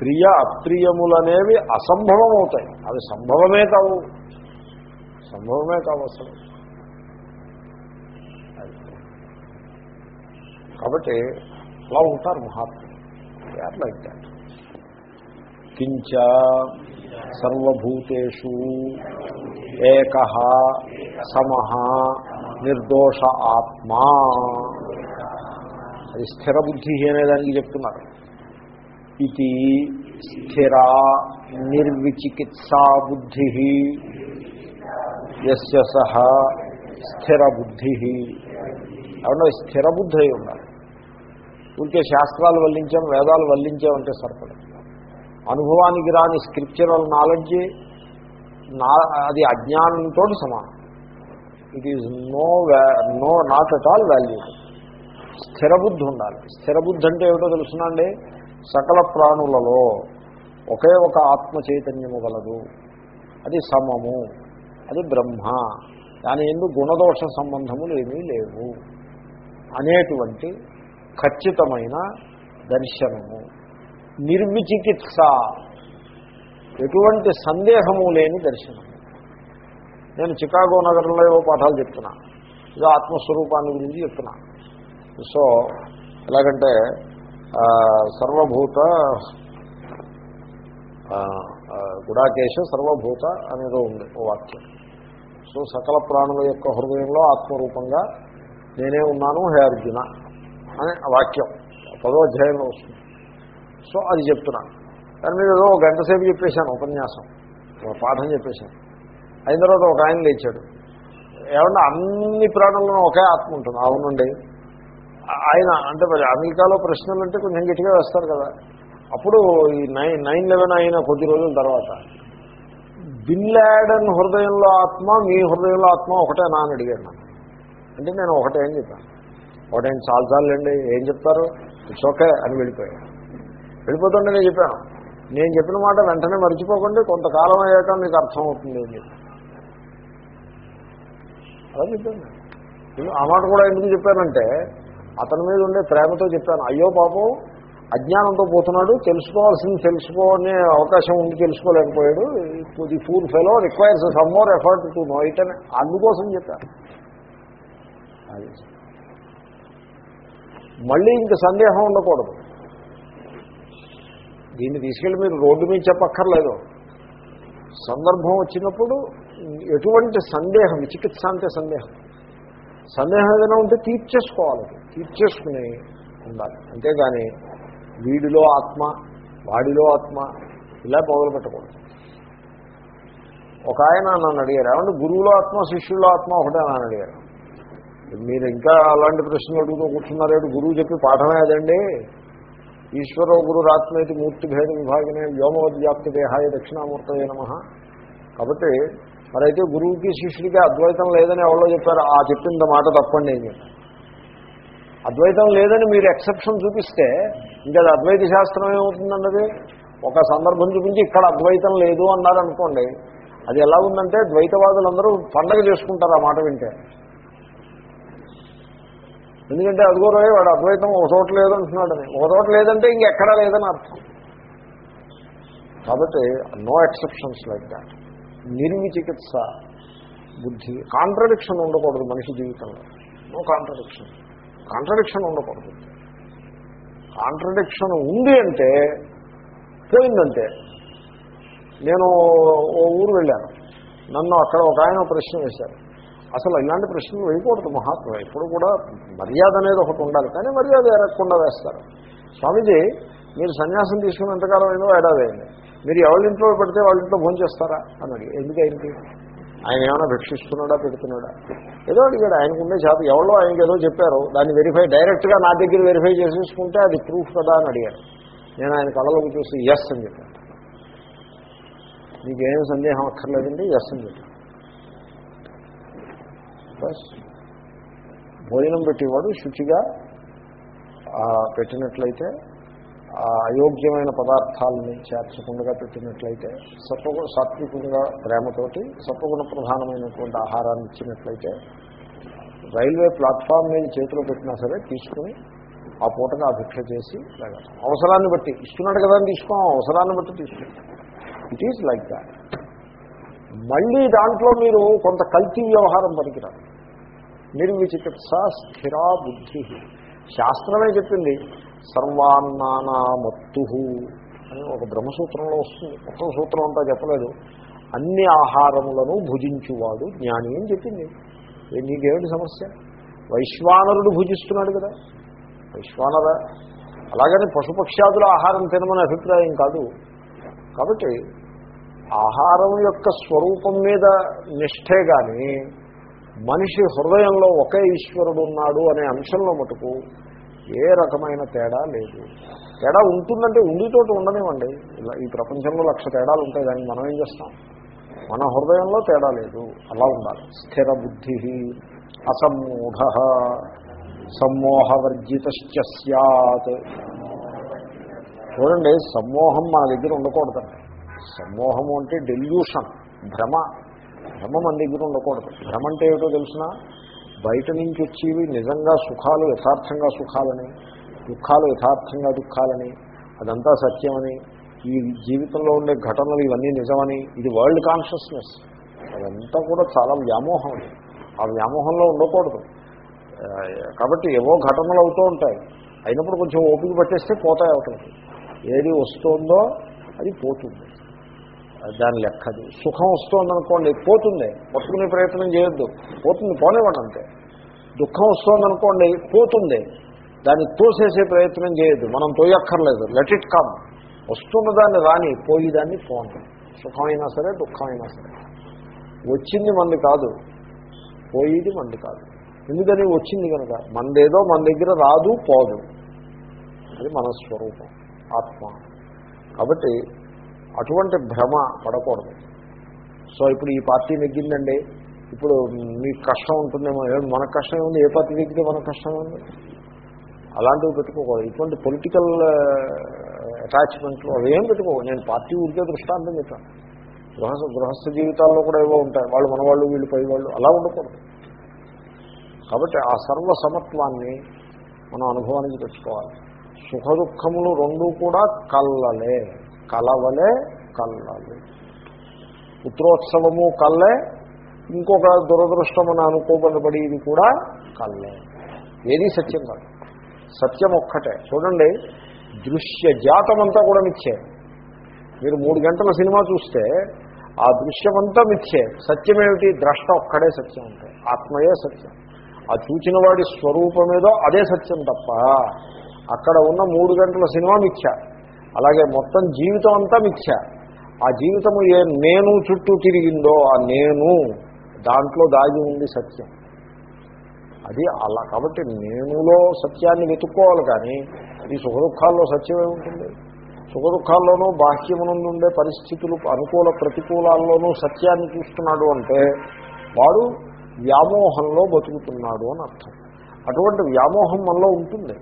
ప్రియ అప్రియములనేవి అసంభవం అవుతాయి అవి సంభవమే కావు. సంభవమే కావు అసలు. కాబట్టి అలా ఉంటారు మహాత్ములు. ఆర్ లైక్ దాట్ కించ సర్వభూతూ ఏక సమ నిర్దోష ఆత్మా. అది స్థిర బుద్ధి అనేదానికి చెప్తున్నారు. ఇది స్థిర నిర్విచికిత్సా బుద్ధి ఎస్య సహ స్థిర బుద్ధి ఏమన్నా స్థిర బుద్ధి అయి ఉండాలి. ఊరికే శాస్త్రాలు వల్లించాం వేదాలు వల్లించామంటే సరిపడదు. అనుభవానికి రాని స్క్రిప్చరల్ నాలెడ్జ్ నా అది అజ్ఞానంతో సమానం. It is no no not at all value స్థిరబుద్ధి ఉండాలి. స్థిరబుద్ధి అంటే ఏమిటో తెలుసునండి సకల ప్రాణులలో ఒకే ఒక ఆత్మ చైతన్యము గలదు. అది సమము అది బ్రహ్మ. దాని ఎందు గుణదోష సంబంధములు ఏమీ లేవు. అనేటువంటి ఖచ్చితమైన దర్శనము. నిర్విచికిత్స. ఎటువంటి సందేహము లేని దర్శనము. నేను చికాగో నగరంలో ఏవో పాఠాలు చెప్తున్నా. ఇది ఆత్మస్వరూపాన్ని గురించి చెప్తున్నా. సో ఎలాగంటే సర్వభూత గుడాకేశ సర్వభూత అనేదో ఉంది ఓ వాక్యం. సో సకల ప్రాణుల యొక్క హృదయంలో ఆత్మరూపంగా నేనే ఉన్నాను హే అర్జున అనే వాక్యం. పదో అధ్యాయంలో వస్తుంది. సో అది చెప్తున్నాను దాని మీద ఏదో గంట సేపు చెప్పేశాను ఉపన్యాసం. పాఠం చెప్పేశాను. అయిన తర్వాత ఒక ఆయన లేచాడు. ఏమన్నా అన్ని ప్రాణులను ఒకే ఆత్మ ఉంటుంది. అవునండి. ఆయన అంటే మరి అమెరికాలో ప్రశ్నలు అంటే కొంచెం గట్టిగా వేస్తారు కదా. అప్పుడు ఈ నైన్ నైన్ లెవెన్ అయిన కొద్ది రోజుల తర్వాత బిన్ లాడన్ హృదయంలో ఆత్మ మీ హృదయంలో ఆత్మ ఒకటే అని అడిగాను నన్ను. అంటే నేను ఒకటే ఏం చెప్పాను. ఒకటేం చాలా అండి ఏం చెప్తారు? ఇట్స్ ఓకే అని వెళ్ళిపోయాను వెళ్ళిపోతుంటే నేను చెప్పాను నేను చెప్పిన మాట వెంటనే మర్చిపోకండి కొంతకాలం అయ్యాక మీకు అర్థం అవుతుంది అని చెప్పాను. అలా చెప్పాను. ఆ మాట కూడా ఎందుకు చెప్పానంటే అతని మీద ఉండే ప్రేమతో చెప్పాను అయ్యో పాపం అజ్ఞానంతో పోతున్నాడు తెలుసుకోవాల్సింది తెలుసుకోనే అవకాశం ఉంది తెలుసుకోలేకపోయాడు. The fool fellow requires some more effort to know it అని అందుకోసం చెప్పాను. అది. మళ్ళీ ఇంక సందేహం ఉండకూడదు. దీన్ని తీసుకెళ్ళి మీరు రోడ్డు మీద చెప్పక్కర్లేదు. సందర్భం వచ్చినప్పుడు ఎటువంటి సందేహం చికిత్స అంటే సందేహం. సందేహం ఏదైనా ఉంటే తీర్చేసుకోవాలి తీర్చేసుకుని ఉండాలి. అంతేగాని వీడిలో ఆత్మ వాడిలో ఆత్మ ఇలా మొదలు పెట్టకూడదు. ఒక ఆయన నన్ను అడిగారు ఏమంటే గురువులో ఆత్మ శిష్యుల్లో ఆత్మ ఒకటే? నన్ను అడిగారు. మీరు ఇంకా అలాంటి ప్రశ్నలు అడుగుతూ కూర్చున్నారేడు గురువు చెప్పి పాఠమే అదండి ఈశ్వర గురురాత్మేతి మూర్తి భేద విభాగనే వ్యోమవద్వ్యాప్తి దేహాయ దక్షిణామూర్తయ నమ. కాబట్టి మరైతే గురువుకి శిష్యుడికి అద్వైతం లేదని ఎవరో చెప్పారు ఆ చెప్పింది మాట తప్పండి ఏం చెప్పారు. అద్వైతం లేదని మీరు ఎక్సెప్షన్ చూపిస్తే ఇంకా అది అద్వైత శాస్త్రం ఏమవుతుందన్నది? ఒక సందర్భం చూపించి ఇక్కడ అద్వైతం లేదు అన్నారు అనుకోండి అది ఎలా ఉందంటే ద్వైతవాదులందరూ పండగ చేసుకుంటారు ఆ మాట వింటే. ఎందుకంటే అదిగో రోజు వాడు అద్వైతం ఒక చోట లేదంటున్నాడని ఒక చోట లేదంటే ఇంకెక్కడా లేదని అర్థం. కాబట్టి నో ఎక్సెప్షన్స్ లైక్ దాట్ నిర్విచికిత్స బుద్ధి. కాంట్రడిక్షన్ ఉండకూడదు మనిషి జీవితంలో. No contradiction. కాంట్రడిక్షన్ ఉండకూడదు. కాంట్రడిక్షన్ ఉంది అంటే పోయిందంటే నేను ఓ ఊరు వెళ్ళాను. నన్ను అక్కడ ఒక ఆయన ప్రశ్న వేశారు. అసలు ఇలాంటి ప్రశ్నలు వేయకూడదు మహాత్మ ఇప్పుడు కూడా మర్యాద అనేది ఒకటి ఉండాలి. కానీ మర్యాద ఎరగకుండా వేస్తారు. స్వామీజీ మీరు సన్యాసం తీసుకుని ఎంతకాలం అయిందో ఏడాది అయింది. మీరు ఎవరి ఇంట్లో పెడితే వాళ్ళ ఇంట్లో భోజనం చేస్తారా? అని అడిగి ఎందుకు ఆయనకి? ఆయన ఏమైనా భక్షిస్తున్నాడా పెడుతున్నాడా? ఏదో అడిగాడు. ఆయనకు ఉండే చేత ఎవరో ఆయనకి ఏదో చెప్పారు. దాన్ని వెరిఫై డైరెక్ట్గా నా దగ్గర వెరిఫై చేసేసుకుంటే అది ప్రూఫ్ కదా అని అడిగాను నేను ఆయన కళలోకి చూసి ఎస్ అని చెప్పాను. మీకేం సందేహం అక్కర్లేదండి ఎస్ అని చెప్పాను. బస్ భోజనం పెట్టేవాడు శుచిగా పెట్టినట్లయితే అయోగ్యమైన పదార్థాలని చేర్చకుండా పెట్టినట్లయితే సత్వగు సాత్వికంగా ప్రేమతోటి సత్వగుణ ప్రధానమైనటువంటి ఆహారాన్ని ఇచ్చినట్లయితే రైల్వే ప్లాట్ఫామ్ మీద చేతిలో పెట్టినా సరే తీసుకుని ఆ పూటగా అభిక్ష చేసి వెళ్ళాలి అవసరాన్ని బట్టి ఇస్తున్నాడు కదా అని తీసుకోం అవసరాన్ని బట్టి తీసుకుంటాం ఇట్ ఈజ్ లైక్ దాట్ మళ్ళీ దాంట్లో మీరు కొంత కల్తీ వ్యవహారం పనికిరాదు. నిర్విచికిత్స స్థిరా బుద్ధి. శాస్త్రమే చెప్పింది సర్వాన్నానామత్తు అని ఒక బ్రహ్మసూత్రంలో వస్తుంది. మొత్తం సూత్రం అంతా చెప్పలేదు. అన్ని ఆహారములను భుజించువాడు జ్ఞాని అని చెప్పింది. నీకేమిటి సమస్య? వైశ్వానరుడు భుజిస్తున్నాడు కదా. వైశ్వానర అలాగని పశుపక్ష్యాదుల ఆహారం తినమని అభిప్రాయం కాదు. కాబట్టి ఆహారం యొక్క స్వరూపం మీద నిష్ఠే కానీ మనిషి హృదయంలో ఒకే ఈశ్వరుడు ఉన్నాడు అనే అంశంలో మటుకు ఏ రకమైన తేడా లేదు. తేడా ఉంటుందంటే ఉండితోటి ఉండనివ్వండి. ఇలా ఈ ప్రపంచంలో లక్ష తేడాలు ఉంటాయి దానికి మనం ఏం చేస్తాం? మన హృదయంలో తేడా లేదు. అలా ఉండాలి. స్థిర బుద్ధి అసమ్మూఢ సమ్మోహవర్జిత సత్ చూడండి సమ్మోహం మన దగ్గర ఉండకూడదండి సమ్మోహము అంటే డెల్యూషన్ భ్రమ. భ్రమ మన దగ్గర ఉండకూడదు. భ్రమ అంటే ఏమిటో తెలిసిన? బయట నుంచి వచ్చేవి నిజంగా సుఖాలు యథార్థంగా సుఖాలని దుఃఖాలు యథార్థంగా దుఃఖాలని అదంతా సత్యమని ఈ జీవితంలో ఉండే ఘటనలు ఇవన్నీ నిజమని ఇది వరల్డ్ కాన్షియస్నెస్. అదంతా కూడా చాలా వ్యామోహం ఆ వ్యామోహంలో ఉండకూడదు. కాబట్టి ఏవో ఘటనలు అవుతూ ఉంటాయి. అయినప్పుడు కొంచెం ఓపిక పట్టేస్తే పోతాయి అవుతుంది ఏది వస్తుందో అది పోతుంది. దాని లెక్కది సుఖం వస్తుందనుకోండి పోతుంది. పట్టుకునే ప్రయత్నం చేయొద్దు. పోతుంది పోనివ్వండి అంతే. దుఃఖం వస్తుందనుకోండి పోతుంది. దాన్ని తోసేసే ప్రయత్నం చేయొద్దు. మనం తోయక్కర్లేదు. లెట్ ఇట్ కమ్ వస్తున్న దాన్ని రాని పోయేదాన్ని పోను సుఖమైనా సరే దుఃఖమైనా సరే. వచ్చింది మంది కాదు. పోయేది మంది కాదు. ఎందుకని వచ్చింది కనుక? మందేదో మన దగ్గర రాదు పోదు. అది మన స్వరూపం ఆత్మ. కాబట్టి అటువంటి భ్రమ పడకూడదు. సో ఇప్పుడు ఈ పార్టీ నెగ్గిందండి. ఇప్పుడు మీకు కష్టం ఉంటుందేమో మన కష్టం ఉంది ఏ పార్టీ నెగ్గితే మన కష్టం ఉంది? అలాంటివి పెట్టుకోకూడదు. ఇటువంటి పొలిటికల్ అటాచ్మెంట్లు అవి ఏం పెట్టుకోకూడదు. నేను పార్టీ ఊరికే దృష్టాంతం చెప్పాను గృహస్థ గృహస్థ జీవితాల్లో కూడా ఏవో ఉంటాయి. వాళ్ళు మనవాళ్ళు వీళ్ళు పై వాళ్ళు అలా ఉండకూడదు. కాబట్టి ఆ సర్వ సమత్వాన్ని మనం అనుభవానికి తెచ్చుకోవాలి. సుఖ దుఃఖములు రెండూ కూడా కల్లలే. కలవలే కల్లలే. పుత్రోత్సవము కల్లే ఇంకొక దురదృష్టం అని అనుకోబడబడి ఇది కూడా కల్లే ఏది సత్యం కాదు. సత్యం ఒక్కటే. చూడండి దృశ్య జాతమంతా కూడా మిథ్యే. మీరు మూడు గంటల సినిమా చూస్తే ఆ దృశ్యమంతా మిథ్యే. సత్యమేమిటి? ద్రష్ట ఒక్కడే సత్యం ఉంటాయి ఆత్మయే సత్యం. ఆ చూచిన వాడి స్వరూపమేదో అదే సత్యం తప్ప అక్కడ ఉన్న మూడు గంటల సినిమా మిథ్య. అలాగే మొత్తం జీవితం అంతా మిథ్య. ఆ జీవితము ఏ నేను చుట్టూ తిరిగిందో ఆ నేను దాంట్లో దాగి ఉంది సత్యం. అది అలా కాబట్టి నేనులో సత్యాన్ని వెతుక్కోవాలి కానీ ఈ సుఖదుఖాల్లో సత్యమే సత్యం ఏముంటుంది సుఖ బాహ్యమునందు ఉండే పరిస్థితులు అనుకూల ప్రతికూలాల్లోనూ సత్యాన్ని చూస్తున్నాడు అంటే వాడు వ్యామోహంలో బతుకుతున్నాడు అని అర్థం. అటువంటి వ్యామోహం మనలో ఉంటుంది.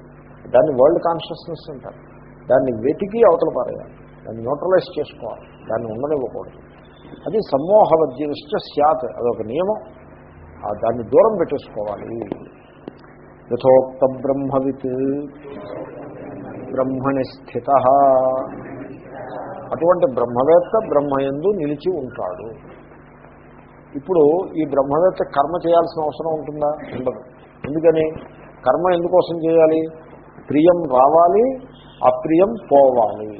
దాన్ని వరల్డ్ కాన్షియస్నెస్ అంటారు. దాన్ని వెతికి అవతల పారేయాలి. దాన్ని న్యూట్రలైజ్ చేసుకోవాలి. దాన్ని ఉండనివ్వకూడదు. అది సమ్మోహవద్యనిష్ట స్యాత్. అదొక నియమం. దాన్ని దూరం పెట్టేసుకోవాలి. యథోక్త బ్రహ్మవిత్. బ్రహ్మణి స్థిత. అటువంటి బ్రహ్మవేత్త బ్రహ్మయందు నిలిచి ఉంటాడు. ఇప్పుడు ఈ బ్రహ్మవేత్త కర్మ చేయాల్సిన అవసరం ఉంటుందా? ఉండదు. ఎందుకని? కర్మ ఎందుకోసం చేయాలి? ప్రియం రావాలి అప్రియం పోవాలి.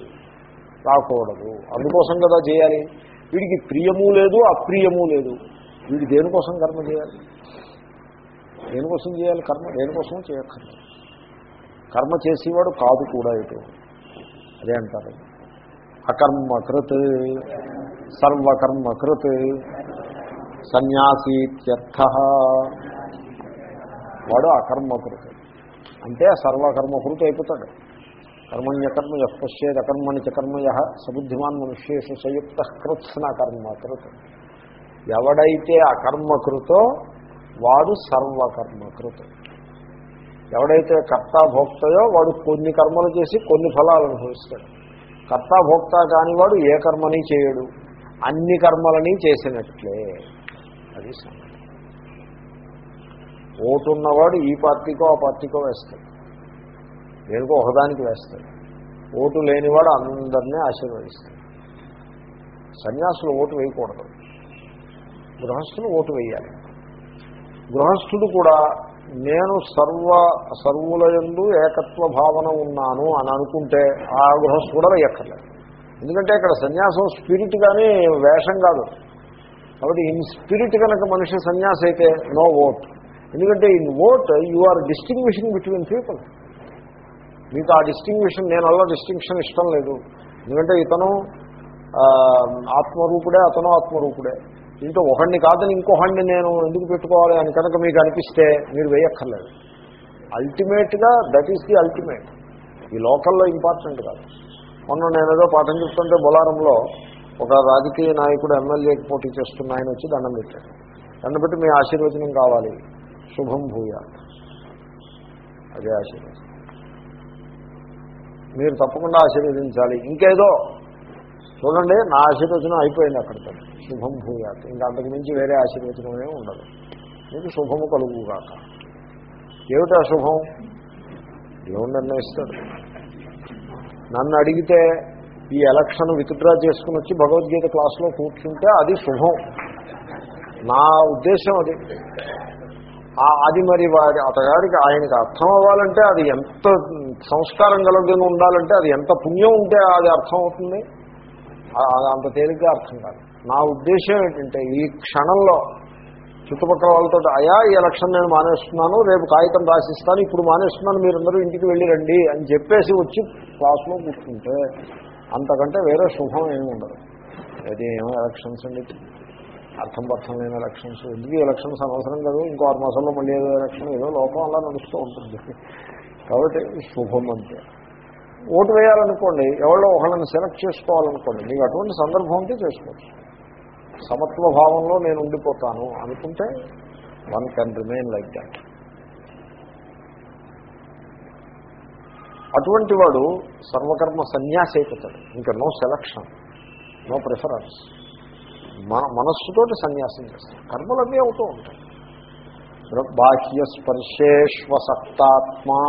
రాకూడదు. అందుకోసం కదా చేయాలి? వీడికి ప్రియము లేదు అప్రియము లేదు. వీడు దేనికోసం కర్మ చేయాలి? దేనికోసం చేయాలి కర్మ? దేనికోసం చేయక్కర్లేదు. కర్మ చేసేవాడు కాదు కూడా ఇటు. అదే అంటారు. అకర్మకృత్ సర్వకర్మకృత్ సన్యాసీత్యర్థ. వాడు అకర్మకృత్. అంటే సర్వకర్మకృత్ అయిపోతాడు. కర్మణ్యకర్మ యశ్చేద్ అకర్మణి చకర్మయ కర్మయ సబుద్ధిమాన్ మనుష్యేషు సంయుక్త కృత్స్న కర్మకృత్ ఎవడైతే అకర్మకృతో వాడు సర్వకర్మకృత ఎవడైతే కర్తాభోక్తయో వాడు కొన్ని కర్మలు చేసి కొన్ని ఫలాలు అనుభవిస్తాడు. కర్తాభోక్త కానివాడు ఏ కర్మని చేయడు. అన్ని కర్మలని చేసినట్లే. అది ఓటున్నవాడు ఓటు ఉన్నవాడు ఈ పార్టీకో ఆ పార్టీకో వేస్తాడు. దేనికో ఒకదానికి వేస్తాడు. ఓటు లేనివాడు అందరినీ ఆశీర్వదిస్తాడు. సన్యాసులు ఓటు వేయకూడదు. గృహస్థులు ఓటు వేయాలి. గృహస్థుడు కూడా నేను సర్వ సర్వుల ఎందు ఏకత్వ భావన ఉన్నాను అని అనుకుంటే ఆ గృహస్థు కూడా వేయక్కర్లేదు. ఎందుకంటే ఇక్కడ సన్యాసం స్పిరిట్ కానీ వేషం కాదు. కాబట్టి ఇన్ స్పిరిట్ కనుక మనిషి సన్యాసి అయితే నో ఓట్. ఎందుకంటే in vote you are distinguishing between people. మీకు ఆ డిస్టింగ్విషన్ నేను అలా డిస్టింక్షన్ ఇష్టం లేదు. ఎందుకంటే ఇతను ఆత్మరూపుడే అతను ఆత్మరూపుడే. దీంతో ఒకడిని కాదని ఇంకొకడిని నేను ఎందుకు పెట్టుకోవాలి అని కనుక మీకు అనిపిస్తే మీరు వేయక్కర్లేదు. అల్టిమేట్గా దట్ ఈస్ ది అల్టిమేట్ ఈ లోకల్లో ఇంపార్టెంట్ కాదు. మొన్న నేను ఏదో పాఠం చెప్తుంటే బొలారంలో ఒక రాజకీయ నాయకుడు ఎమ్మెల్యేకి పోటీ చేస్తున్న ఆయన వచ్చి దండం పెట్టాడు. దండం పెట్టి మీ ఆశీర్వచనం కావాలి. శుభం భూయ అదే ఆశీర్వచనం. మీరు తప్పకుండా ఆశీర్వదించాలి. ఇంకేదో చూడండి నా ఆశీర్వచనం అయిపోయింది అక్కడితో. శుభం భూయాత్. ఇంకా అంతకు మించి వేరే ఆశీర్వచనమే ఉండదు. మీకు శుభము కలుగుగాక. ఏమిటి అశుభం దేవుడు నిర్ణయిస్తాడు నన్ను అడిగితే ఈ ఎలక్షన్ విత్డ్రా చేసుకుని వచ్చి భగవద్గీత క్లాస్లో కూర్చుంటే అది శుభం. నా ఉద్దేశం అది. అది మరి వారి అతగారికి ఆయనకి అర్థం అవ్వాలంటే అది ఎంత సంస్కారం కలిగిన ఉండాలంటే అది ఎంత పుణ్యం ఉంటే అది అర్థం అవుతుంది? అంత తేలిగ్గా అర్థం కాదు. నా ఉద్దేశం ఏంటంటే ఈ క్షణంలో చుట్టుపక్కల వాళ్ళతో అయా ఈ ఎలక్షన్ నేను మానేస్తున్నాను రేపు కాగితం రాసిస్తాను ఇప్పుడు మానేస్తున్నాను మీరందరూ ఇంటికి వెళ్ళి రండి అని చెప్పేసి వచ్చి క్లాస్లో కూర్చుంటే అంతకంటే వేరే శుభం ఏమి ఉండదు. అది ఏమో ఎలక్షన్స్ అండి. అర్థం పర్థం లేని ఎలక్షన్స్ ఎందుకు ఎలక్షన్స్ అనవసరం కాదు? ఇంకో ఆరు మాసంలో మళ్ళీ ఏదో ఎలక్షన్ ఏదో లోపం అలా నడుస్తూ ఉంటుంది. కాబట్టి శుభం అంతే ఓటు వేయాలనుకోండి ఎవరో ఒకళ్ళని సెలెక్ట్ చేసుకోవాలనుకోండి మీకు అటువంటి సందర్భం ఉంటే చేసుకోవచ్చు. సమత్వ భావంలో నేను ఉండిపోతాను అనుకుంటే one can remain like that అటువంటి వాడు సర్వకర్మ సన్యాసి అయిపోతాడు ఇంకా నో సెలక్షన్ నో ప్రిఫరెన్స్ మన మనస్సుతోటి సన్యాసం చేస్తాడు కర్మలన్నీ అవుతూ ఉంటాయి. బాహ్య స్పర్శేష్వసక్తాత్మా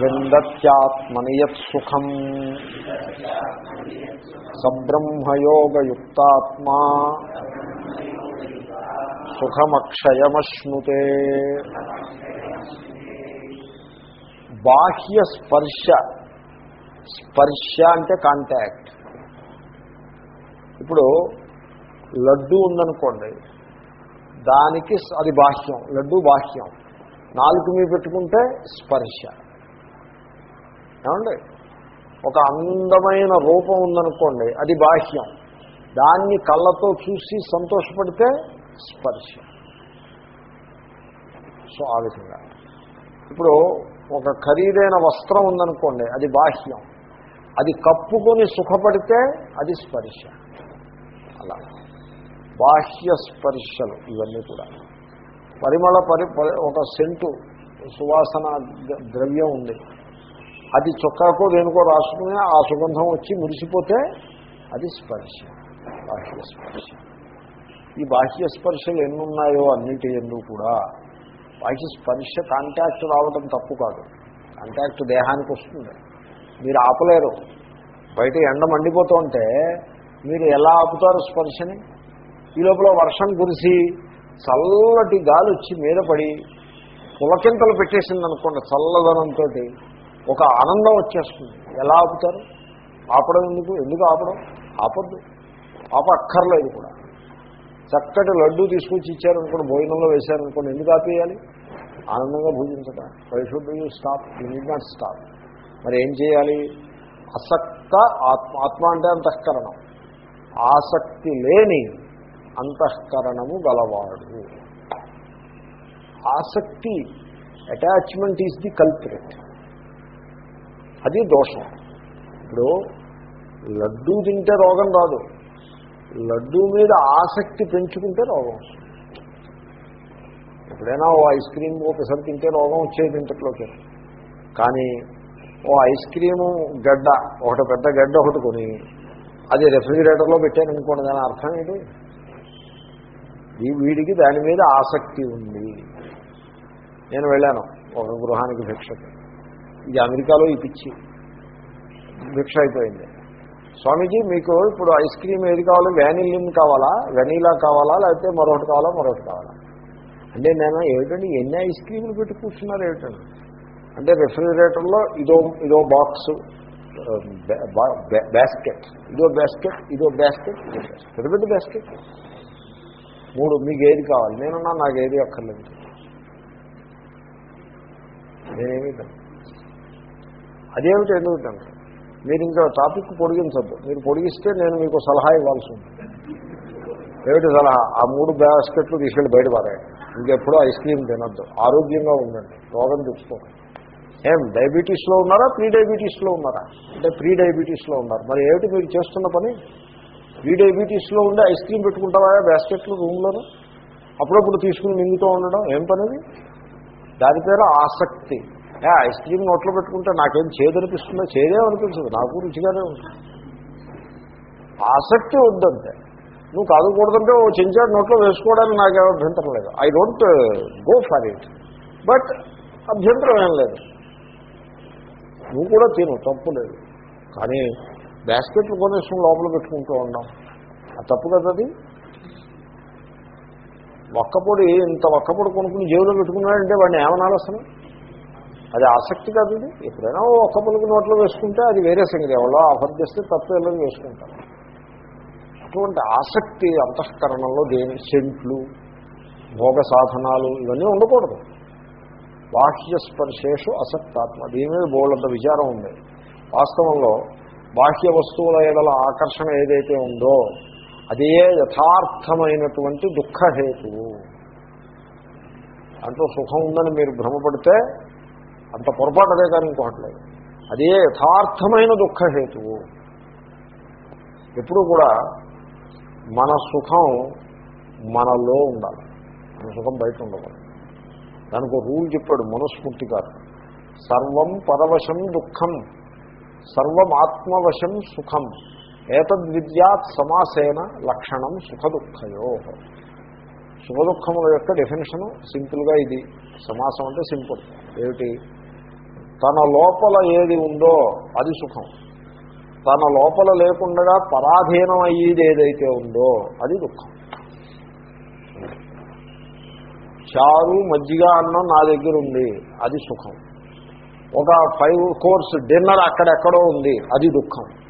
విందత్యాత్మనియత్ సుఖం సబ్రహ్మయోగయుక్తాత్మా సుఖమక్షయమశ్నుతే. బాహ్య స్పర్శ స్పర్శ అంటే కాంటాక్ట్ ఇప్పుడు లడ్డు ఉందనుకోండి దానికి అది బాహ్యం లడ్డు బాహ్యం. నాలుగు మీద పెట్టుకుంటే స్పర్శ. ఏమండి? ఒక అందమైన రూపం ఉందనుకోండి అది బాహ్యం. దాన్ని కళ్ళతో చూసి సంతోషపడితే స్పర్శ. సో ఆ విధంగా. ఇప్పుడు ఒక ఖరీదైన వస్త్రం ఉందనుకోండి అది బాహ్యం. అది కప్పుకొని సుఖపడితే అది స్పర్శ. అలా. బాహ్య స్పర్శలు ఇవన్నీ కూడా. పరిమళ పరి ఒక సెంటు సువాసన ద్రవ్యం ఉంది. అది చొక్కాకో దేనికో రాసుకుని ఆ సుగంధం వచ్చి మురిసిపోతే అది స్పర్శ బాహ్య స్పర్శ. ఈ బాహ్య స్పర్శలు ఎన్నున్నాయో అన్నిటి ఎందు కూడా బాహ్య స్పర్శ కాంటాక్ట్ రావడం తప్పు కాదు. కాంటాక్ట్ దేహానికి వస్తుంది. మీరు ఆపలేరు. బయట ఎండ మండిపోతూ ఉంటే మీరు ఎలా ఆపుతారు స్పర్శని? ఈ లోపల వర్షం కురిసి చల్లటి గాలి వచ్చి మీద పడి పులకింతలు పెట్టేసింది అనుకోండి చల్లదనంతో ఒక ఆనందం వచ్చేస్తుంది. ఎలా ఆపుతారు? ఆపడం ఎందుకు? ఎందుకు ఆపడం? ఆపద్దు. ఆప అక్కర్లేదు కూడా. చక్కటి లడ్డు తీసుకొచ్చి ఇచ్చారనుకోండి భోజనంలో వేశారనుకోండి ఎందుకు ఆపేయాలి? ఆనందంగా భోజించడం why should you stop you need not stop మరి ఏం చేయాలి? అసక్త ఆత్మ ఆత్మ అంటే అంతఃకరణం. ఆసక్తి లేని అంతఃకరణము గలవాడు. ఆసక్తి అటాచ్మెంట్ ఈజ్ ది కల్పరేట్ అది దోషం. ఇప్పుడు లడ్డూ తింటే రోగం రాదు. లడ్డూ మీద ఆసక్తి పెంచుకుంటే రోగం వస్తుంది. ఎప్పుడైనా ఓ ఐస్ క్రీమ్ ఒకసారి తింటే రోగం వచ్చేది ఇంతట్లోకి. కానీ ఓ ఐస్ క్రీము గడ్డ ఒకటి పెద్ద గడ్డ ఒకటి కొని అది రెఫ్రిజిరేటర్లో పెట్టారనుకోండి దాని అర్థం ఏంటి? ఈ వీడికి దాని మీద ఆసక్తి ఉంది. నేను వెళ్ళాను ఒక గృహానికి భిక్షకి ఇది అమెరికాలో ఈ పిచ్చి. భిక్ష అయిపోయింది. స్వామీజీ మీకు ఇప్పుడు ఐస్ క్రీమ్ ఏది కావాలి వ్యానిలిన్ కావాలా వెనీలా కావాలా లేకపోతే మరొకటి కావాలా మరొకటి కావాలా? అంటే నేను ఏమిటండి ఎన్ని ఐస్ క్రీములు పెట్టి కూర్చున్నారు ఏమిటండి? అంటే రెఫ్రిజిరేటర్లో ఇదో ఇదో బాక్స్ బ్యాస్కెట్ ఇదో బ్యాస్కెట్ ఇదో బ్యాస్కెట్ ఇదో బ్యాస్కెట్ పెద్ద పెద్ద బ్యాస్కెట్ మూడు మీకు ఏది కావాలి? నేనున్నా నాకు ఏది అక్కర్లేదు. నేనేమి అదేమిటి ఎందుకంటే మీరు ఇంకా టాపిక్ పొడిగించద్దు. మీరు పొడిగిస్తే నేను మీకు సలహా ఇవ్వాల్సి ఉంది ఏమిటి సలహా? ఆ మూడు బ్యాస్కెట్లు తీసుకెళ్ళి బయట పారాయండి. ఇంకెప్పుడూ ఐస్ క్రీమ్ తినద్దు. ఆరోగ్యంగా ఉండండి. రోగం తెచ్చుకోండి ఏం డయాబెటీస్లో ఉన్నారా ప్రీ డయాబెటీస్లో ఉన్నారా? అంటే ప్రీ డయాబెటీస్లో ఉన్నారు. మరి ఏమిటి మీరు చేస్తున్న పని? ప్రీ డయాబెటీస్లో ఉండి ఐస్ క్రీమ్ పెట్టుకుంటావా బ్యాస్కెట్లు రూమ్లోనూ? అప్పుడప్పుడు తీసుకుని మింగుతూ ఉండడం ఏం పనిది? దాని పేరు ఆసక్తి. ఏ ఐస్ క్రీమ్ నోట్లో పెట్టుకుంటే నాకేం చేదనిపిస్తుందో చేదే అనిపించదు. నాకు రుచిగానే ఉంటుంది ఆసక్తి వద్దంతే నువ్వు కాదుకూడదంటే ఓ చెంచాడు నోట్లో వేసుకోవడానికి నాకేం అభ్యంతరం లేదు. I don't go for it. But అభ్యంతరం ఏం లేదు. నువ్వు కూడా తిను తప్పు లేదు. కానీ బ్యాస్కెట్లు కొనేసుకుని లోపల పెట్టుకుంటూ ఉన్నాం అది తప్పు కదా అది? ఒక్కపొడి ఇంత ఒక్కపొడి కొనుక్కుని జేబులో పెట్టుకున్నాడంటే వాడిని ఏమనాలి అసలు? అది ఆసక్తి కాదు ఇది. ఎప్పుడైనా ఒక్క పొలుగు నోట్లో వేసుకుంటే అది వేరే సంగతి. ఎవరో ఆఫర్ చేస్తే తప్పు ఎలా వేసుకుంటారు. అటువంటి ఆసక్తి అంతఃకరణలో దేని సెంట్లు భోగ సాధనాలు ఇవన్నీ ఉండకూడదు. బాహ్య స్పర్శేషు అసక్తాత్మ. దీని మీద బోళ్ళంత విచారం ఉంది. వాస్తవంలో బాహ్య వస్తువుల ఎడల ఆకర్షణ ఏదైతే ఉందో అదే యథార్థమైనటువంటి దుఃఖహేతువు. అంటూ సుఖం ఉందని మీరు భ్రమపడితే అంత పొరపాటు అదే కానీ ఇంకోట్లేదు అదే యథార్థమైన దుఃఖహేతువు. ఎప్పుడు కూడా మన సుఖం మనలో ఉండాలి. మన సుఖం బయట ఉండకూడదు. దానికి ఒక రూల్ చెప్పాడు మనుస్మృతి గారు. సర్వం పరవశం దుఃఖం సర్వం ఆత్మవశం సుఖం ఏతద్విద్యాత్ సమాసేన లక్షణం సుఖ దుఃఖయో సుఖ దుఃఖముల యొక్క డెఫినేషను సింపుల్గా ఇది సమాసం అంటే సింపుల్. ఏమిటి? తన లోపల ఏది ఉందో అది సుఖం. తన లోపల లేకుండా పరాధీనం అయ్యేది ఏదైతే ఉందో అది దుఃఖం. చారు మజ్జిగ అన్నం నా దగ్గర ఉంది. అది సుఖం. ఒక ఫైవ్ కోర్స్ డిన్నర్ అక్కడెక్కడో ఉంది. అది దుఃఖం.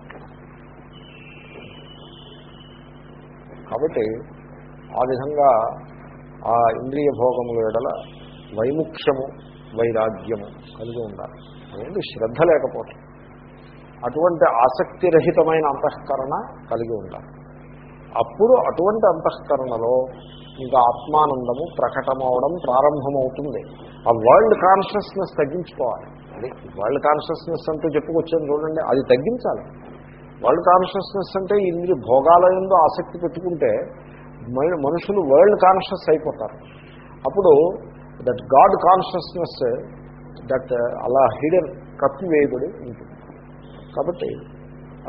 కాబట్టి ఆ విధంగా ఆ ఇంద్రియ భోగముల ఎడల వైముఖ్యము వైరాగ్యము కలిగి ఉండాలి. అదేంటి? శ్రద్ధ లేకపోవటం అటువంటి ఆసక్తిరహితమైన అంతఃకరణ కలిగి ఉండాలి. అప్పుడు అటువంటి అంతఃకరణలో ఇంకా ఆత్మానందము ప్రకటమవడం ప్రారంభమవుతుంది. ఆ వరల్డ్ కాన్షియస్నెస్ తగ్గించుకోవాలి. అది వరల్డ్ కాన్షియస్నెస్ అంటే చెప్పుకొచ్చాను చూడండి అది తగ్గించాలి. వరల్డ్ కాన్షియస్నెస్ అంటే ఇంద్రియ భోగాలయంలో ఆసక్తి పెట్టుకుంటే మ- మనుషులు వరల్డ్ కాన్షియస్ అయిపోతారు. అప్పుడు దట్ గాడ్ కాన్షియస్నెస్ దట్ అలా హిడెన్ కప్పివేయబడి ఉంటుంది. కాబట్టి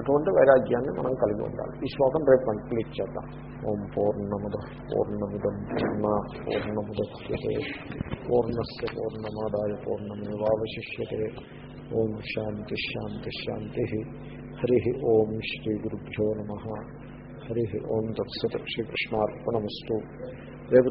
అటువంటి వైరాగ్యాన్ని మనం కలిగి ఉండాలి. ఈ శ్లోకం రేపు కంప్లీట్ చేద్దాం. ఓం పూర్ణముద పూర్ణముదం పూర్ణ పూర్ణముద్యతే పూర్ణస్ పూర్ణమాదాయ పూర్ణమేవాశిష్యతే ఓం శాంతి శాంతి శాంతి. హరి ఓం శ్రీ గురుభ్యో నమ. హరి ఓం తత్సత్ శ్రీకృష్ణార్పణమస్తు రేపు